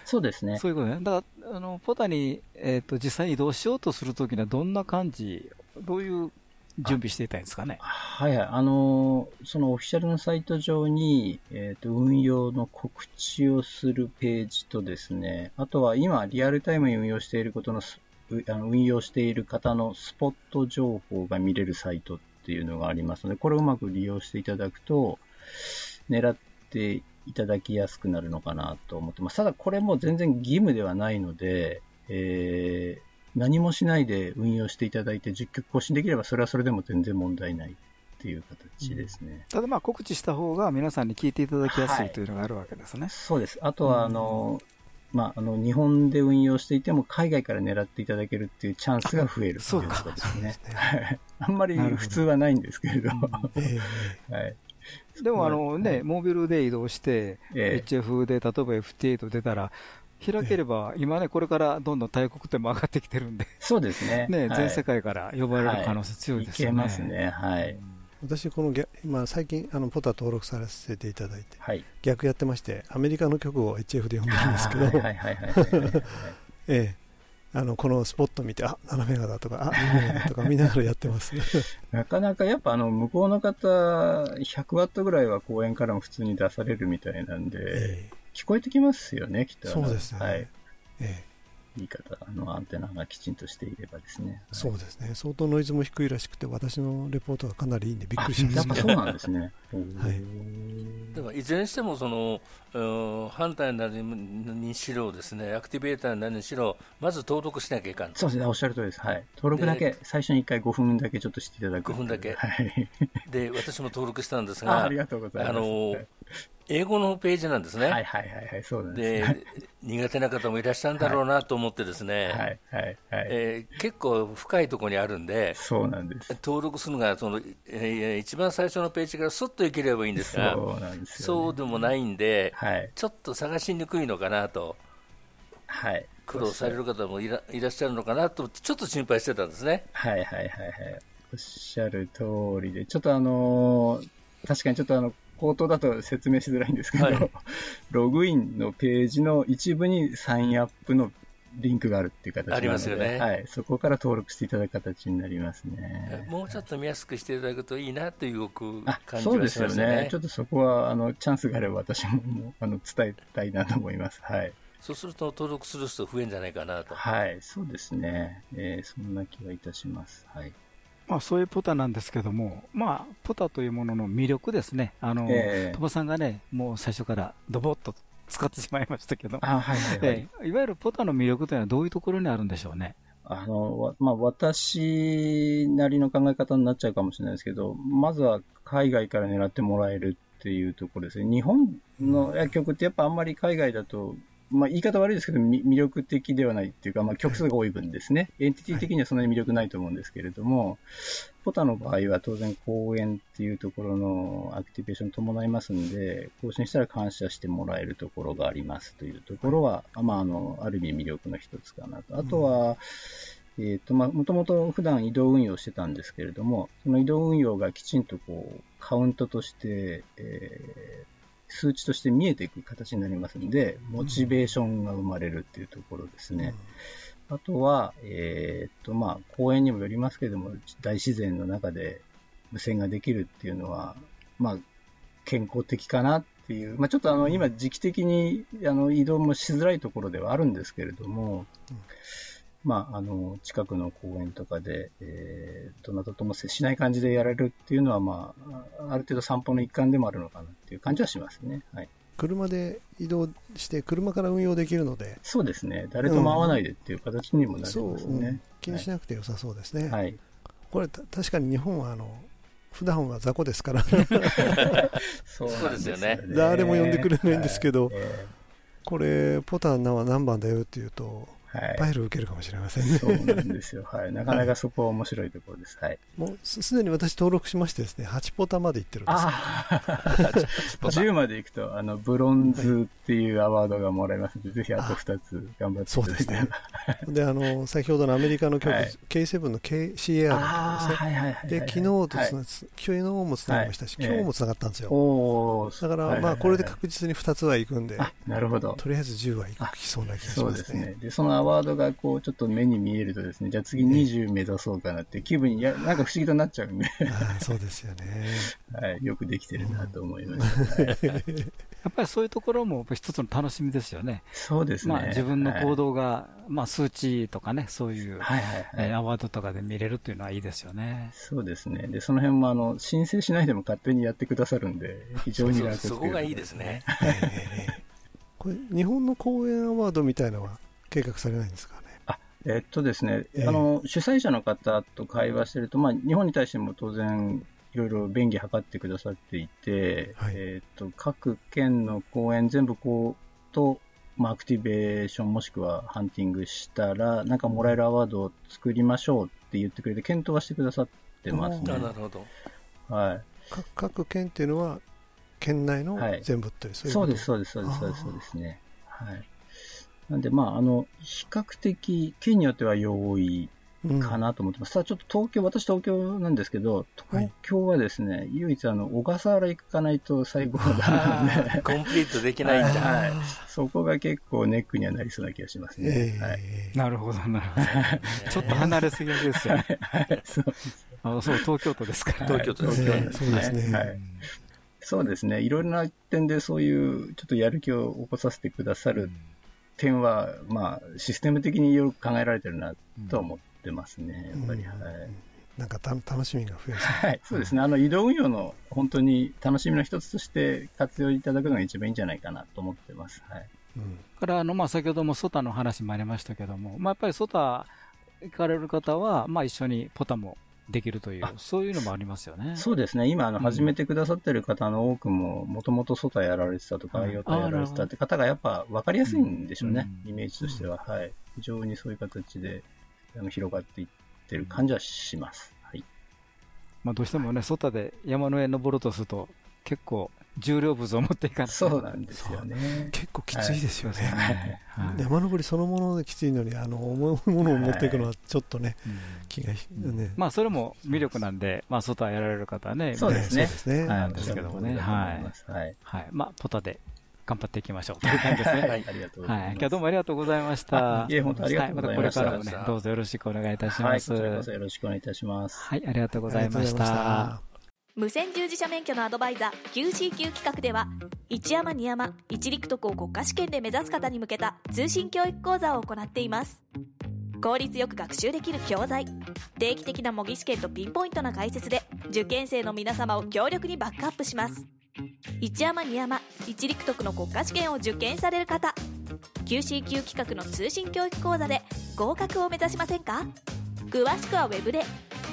Speaker 6: そうですね。
Speaker 2: そういうことね。だから、あの、ポタに、えっ、ー、と、実際に移動しようとするときにはどんな感じどういう準備していたんですかね？
Speaker 6: はいはい。あの、そのオフィシャルのサイト上に、えっ、ー、と、運用の告知をするページとですね、あとは今、リアルタイムに運用していることの、あの運用している方のスポット情報が見れるサイトっっていうのがありますので、これをうまく利用していただくと、狙っていただきやすくなるのかなと思ってます。ただこれも全然義務ではないので、えー、何もしないで運用していただいて10曲更新できればそれはそれでも全然問題ないっていう形ですね。
Speaker 2: ただまあ告知した方が皆さんに聞いていただきやすいというのがあるわけですね。
Speaker 6: そうです。あとは、あの、まあ、あの、日本で運用していても、海外から狙っていただけるっていうチャンスが増えるということですね。はい。あんまり普通はないんですけれど。
Speaker 4: え
Speaker 6: はい。
Speaker 2: でもあのね、モービルで移動して、
Speaker 6: ええ
Speaker 2: HF で例えば FT8 出たら、開ければ、今ね、これからどんどん大国店も上がってきてるんで、
Speaker 6: そうですね。
Speaker 2: ね、
Speaker 6: はい
Speaker 2: 全世界から呼ばれる可能性強いですよね。
Speaker 6: いけますね。はい。
Speaker 4: 私、この逆今、最近、あのポタ登録させていただいて、
Speaker 6: はい。
Speaker 4: 逆やってまして、アメリカの曲を HF で読んでるんですけど。ええ、あのこのスポット見て、あ7メガだとか、あ2メガだとか見ながらやってます。
Speaker 6: なかなかやっぱあの、向こうの方、100ワットぐらいは公園からも普通に出されるみたいなんで、
Speaker 4: え
Speaker 6: 聞こえてきますよね、きっと。
Speaker 4: そうですね
Speaker 6: はい。
Speaker 4: えええ
Speaker 6: 言い方、あの、アンテナがきちんとしていればですね。
Speaker 4: そうですね、相当ノイズも低いらしくて、私のレポートがかなりいいんで、びっ
Speaker 6: あ
Speaker 4: くりしました
Speaker 6: そうなんですね。
Speaker 4: はい
Speaker 3: でもいずれにしてもその、うんハンターになるにしろですね、アクティベーターになるにしろ、まず登録しなきゃいかんと
Speaker 6: そうですね、おっしゃる通りです。はい。登録だけ、最初に1回5分だけちょっとしていただく。
Speaker 3: 5分だけ
Speaker 6: はい。
Speaker 3: で、私も登録したんです
Speaker 6: あ
Speaker 3: が、
Speaker 6: ありがとうございます。
Speaker 3: あの
Speaker 6: はい
Speaker 3: 英語のページなんですね。
Speaker 6: はいはいはいはい、そうです。
Speaker 3: で、苦手な方もいらっしゃるんだろうなと思ってですね、
Speaker 6: はいはいはい。
Speaker 3: えー結構深いところにあるんで、
Speaker 6: そうなんです。
Speaker 3: 登録するのがその、えー一番最初のページからスッといければいいんですが、
Speaker 6: そうなんですよ、ね。
Speaker 3: そうでもないんで、
Speaker 6: はい。
Speaker 3: ちょっと探しにくいのかなと、
Speaker 6: はい。
Speaker 3: 苦労される方もいらいらっしゃるのかなと、ちょっと心配してたんですね。
Speaker 6: はいはいはいはい。おっしゃる通りで、ちょっとあのー確かにちょっとあの、口頭だと説明しづらいんですけど、
Speaker 3: はい
Speaker 6: ログインのページの一部にサインアップのリンクがあるっていう形なので、
Speaker 3: ありますよね
Speaker 6: はい。そこから登録していただく形になりますね。
Speaker 3: もうちょっと見やすくしていただくといいなという
Speaker 6: あ
Speaker 3: 感じ
Speaker 6: そうですよ
Speaker 3: はしますよね。
Speaker 6: ね。ちょっとそこは、あの、チャンスがあれば私もあの伝えたいなと思います。はい。
Speaker 3: そうすると登録する人増えるんじゃないかなと。
Speaker 6: はい、そうですね。えーそんな気はいたします。はい。
Speaker 2: まあ、そういうポタなんですけども、まあ、ポタというものの魅力ですね。あの、
Speaker 6: ええ
Speaker 2: 鳥羽さんがね、もう最初からドボッと使ってしまいましたけど、
Speaker 6: あ、はいはいはい。
Speaker 2: ええいわゆるポタの魅力というのはどういうところにあるんでしょうね。
Speaker 6: あの、わまあ、私なりの考え方になっちゃうかもしれないですけど、まずは海外から狙ってもらえるっていうところですね。日本の薬局ってやっぱあんまり海外だと、まあ、言い方悪いですけど、み魅力的ではないっていうか、まあ、曲数が多い分ですね。エンティティ的にはそんなに魅力ないと思うんですけれども、ポタの場合は当然公演っていうところのアクティベーション伴いますんで、更新したら感謝してもらえるところがありますというところは、まあ、あの、ある意味魅力の一つかなと。あとは、えっ、と、まあ、もともと普段移動運用してたんですけれども、その移動運用がきちんとこう、カウントとして、えー数値として見えていく形になりますので、モチベーションが生まれるっていうところですね。あとは、えっと、まあ、公園にもよりますけれども、大自然の中で無線ができるっていうのは、まあ、健康的かなっていう、まあ、ちょっとあの、今時期的にあの移動もしづらいところではあるんですけれども、まあ、あの、近くの公園とかで、えー、どなたとも接しない感じでやられるっていうのは、まあ、ある程度散歩の一環でもあるのかなっていう感じはしますね。はい。
Speaker 4: 車で移動して、車から運用できるので、
Speaker 6: そうですね。誰とも会わないでっていう形にもなり
Speaker 4: そう、
Speaker 6: ますね
Speaker 4: うん。気にしなくて良さそうですね。
Speaker 6: はい。
Speaker 4: これ、た確かに日本はあの普段は雑魚ですから、
Speaker 6: そう
Speaker 3: ですよね
Speaker 4: 誰も呼んでくれないんですけど、
Speaker 6: え
Speaker 4: これ、ポタンは何番だよって言うと、
Speaker 6: ーはい。
Speaker 4: パイル受けるかもしれませんね。
Speaker 6: そうなんですよ。はい。なかなかそこは面白いところです。はい。
Speaker 4: もうすすでに私登録しましてですね、8ポタまで行ってるんですよ。
Speaker 6: ああ、10まで行くと、あの、ブロンズっていうアワードがもらえますので、ぜひあと2つ頑張ってい
Speaker 4: そうですね。で、あの、先ほどのアメリカの曲、
Speaker 6: はい
Speaker 4: K7 の KCAR の曲ですね。
Speaker 6: はいはいはい。
Speaker 4: で、昨日とつな、
Speaker 6: はい
Speaker 4: 昨日もつながりましたし、
Speaker 6: はい
Speaker 4: 今日もつながったんですよ。
Speaker 6: おー
Speaker 4: だから、まあ、これで確実に2つは行くんで、
Speaker 6: あ、なるほど。
Speaker 4: とりあえず10は行きそうな気がし
Speaker 6: そう
Speaker 4: まね。
Speaker 6: ですすね。で、そのアワードがこう、ちょっと目に見えるとですね、じゃあ次20目指そうかなって気分にや、なんか不思議となっちゃうんで、
Speaker 4: そうですよね。
Speaker 6: はい、よくできてるなと思いました。はい
Speaker 2: やっぱりそういうところも一つの楽しみですよね。
Speaker 6: そうですね。
Speaker 2: まあ自分の行動が、まあ数値とかね、そういう、
Speaker 6: はいはいはい
Speaker 2: えーアワードとかで見れるっていうのはいいですよね。
Speaker 6: そうですね。で、その辺もあの、申請しないでも勝手にやってくださるんで、非常に楽ってい
Speaker 3: そうそこがいいですね。
Speaker 4: これ、日本の公演アワードみたいなのは計画されないんですかね？
Speaker 6: えっとですね、
Speaker 4: ええ
Speaker 6: あの、主催者の方と会話してると、まあ、日本に対しても当然、いろいろ便宜図ってくださっていて、
Speaker 4: はい
Speaker 6: えっと、各県の公演全部こう、と、まあ、アクティベーションもしくはハンティングしたら、なんかもらえるアワードを作りましょうって言ってくれて、検討はしてくださってますね
Speaker 3: あ。なるほど。
Speaker 6: はい。
Speaker 4: か各県っていうのは、県内の
Speaker 6: はい
Speaker 4: 全部って、そうい
Speaker 6: そうです、そうです、そうです、そうです、そうですね。はい。なんで、まあ、あの、比較的、県によっては容易
Speaker 4: うん
Speaker 6: かなと思ってます。ただちょっと東京、私東京なんですけど、東京はですね、唯一あの、小笠原行かないと最後だなので、
Speaker 3: コンプリートできないんだ。
Speaker 6: はい。そこが結構ネックにはなりそうな気がしますね。
Speaker 4: え
Speaker 6: はい。
Speaker 4: え
Speaker 2: なるほど、なるほど。ちょっと離れすぎですよね。
Speaker 6: は いそうです
Speaker 2: あそう、東京都ですから。
Speaker 3: 東京都ですね
Speaker 4: ええ。そうですね。
Speaker 6: はいそうですね。いろんな点でそういう、ちょっとやる気を起こさせてくださる点は、まあ、システム的によく考えられてるなとは思ってますね。やっぱり。
Speaker 4: うん
Speaker 6: はい。
Speaker 4: なんかた楽しみが増えそう。
Speaker 6: はい、そうですね。あの、移動運用の本当に楽しみの一つとして活用いただくのが一番いいんじゃないかなと思ってます。はい。
Speaker 4: うん
Speaker 2: から、あの、まあ、先ほどもソタの話もありましたけども、まあ、やっぱりソタ行かれる方は、まあ、一緒にポタもできるという
Speaker 6: あ、
Speaker 2: そういうのもありますよね。
Speaker 6: そうですね。今、あの、
Speaker 2: うん
Speaker 6: 始めてくださってる方の多くも、もともと外やられてたとか、
Speaker 2: はい
Speaker 6: IOTA やられてたって方がやっぱ分かりやすいんでしょうね。
Speaker 2: うん
Speaker 6: イメージとしては。はい。非常にそういう形で、あの広がっていってる感じはします。はい。
Speaker 2: まあ、どうしてもね、ソタで山の上登ろうとすると、結構、重量物を持っていかないと
Speaker 6: そうなんですよね。
Speaker 4: 結構きついですよね。
Speaker 2: ね。はい
Speaker 4: 山登りそのものできついのに、あの、重いものを持っていくのはちょっとね、
Speaker 2: うん
Speaker 4: 気がひ、ね。
Speaker 2: まあ、それも魅力なんで、まあ、ソタやられる方はね、
Speaker 6: そうですね
Speaker 4: そうですね。
Speaker 2: はいなんですけどもねはい
Speaker 6: はい。
Speaker 2: はい。まあ、ポタで頑張っていきましょうという感じですね。
Speaker 6: はい。ありがとうござい
Speaker 2: はい。
Speaker 6: ます。
Speaker 2: 今日どうもありがとうございました。
Speaker 6: いえ、本当ありがとうございました。
Speaker 2: はい、またこれからもね、どうぞよろしくお願いいたし
Speaker 6: はい、
Speaker 2: ます。
Speaker 6: こちらこそよろしくお願いいたします。
Speaker 2: はい、ありがとうご
Speaker 4: あ
Speaker 2: ざいました。
Speaker 7: 無線従事者免許のアドバイザー QCQ 企画では一山二山一陸徳を国家試験で目指す方に向けた通信教育講座を行っています効率よく学習できる教材定期的な模擬試験とピンポイントな解説で受験生の皆様を強力にバックアップします一山二山一陸徳の国家試験を受験される方 QCQ 企画の通信教育講座で合格を目指しませんか？詳しくはウェブで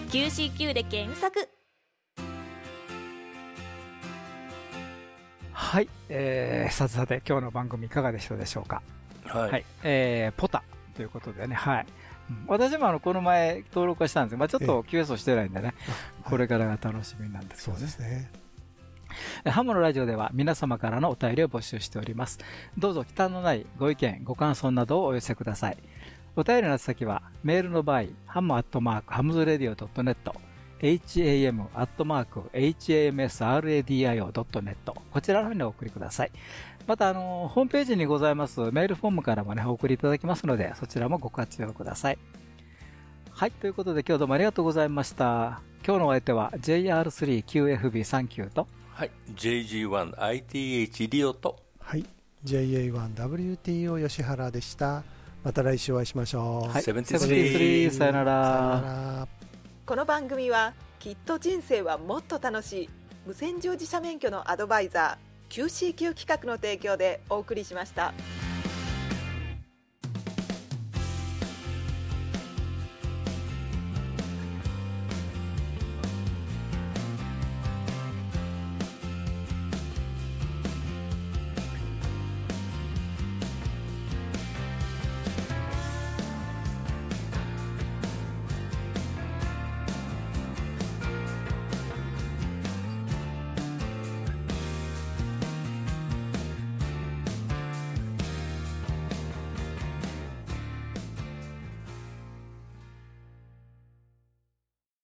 Speaker 7: QCQ で検索
Speaker 2: はい、えー、さてさて、今日の番組いかがでしたでしょうか？
Speaker 3: は
Speaker 2: はいい。。えー、ポタということでね、はい。うん私もあの、この前登録はしたんですけど、まあちょっと QS をしてないんでね、これからが楽しみなんですけ
Speaker 4: そう
Speaker 2: どね。
Speaker 4: ですね。
Speaker 2: ハムのラジオでは皆様からのお便りを募集しております。どうぞ忌憚のないご意見、ご感想などをお寄せください。お便りの先は、メールの場合、ハムアットマーク、ハムズレディオ .net、ham アットマーク、hamsradio.net、こちらの方にお送りください。また、あの、ホームページにございますメールフォームからもね、お送りいただきますので、そちらもご活用ください。はい、ということで今日どうもありがとうございました。今日のお相手は JR3QFB39 と、
Speaker 3: はい。JG1ITH リオと、
Speaker 4: はい。JA1WTO 吉原でした。また来週お会いしましょう。
Speaker 2: はい、
Speaker 3: 73
Speaker 2: 73さよな
Speaker 4: さよな
Speaker 2: ら。
Speaker 4: ら。
Speaker 5: この番組はきっと人生はもっと楽しい無線乗自社免許のアドバイザー QCQ 企画の提供でお送りしました。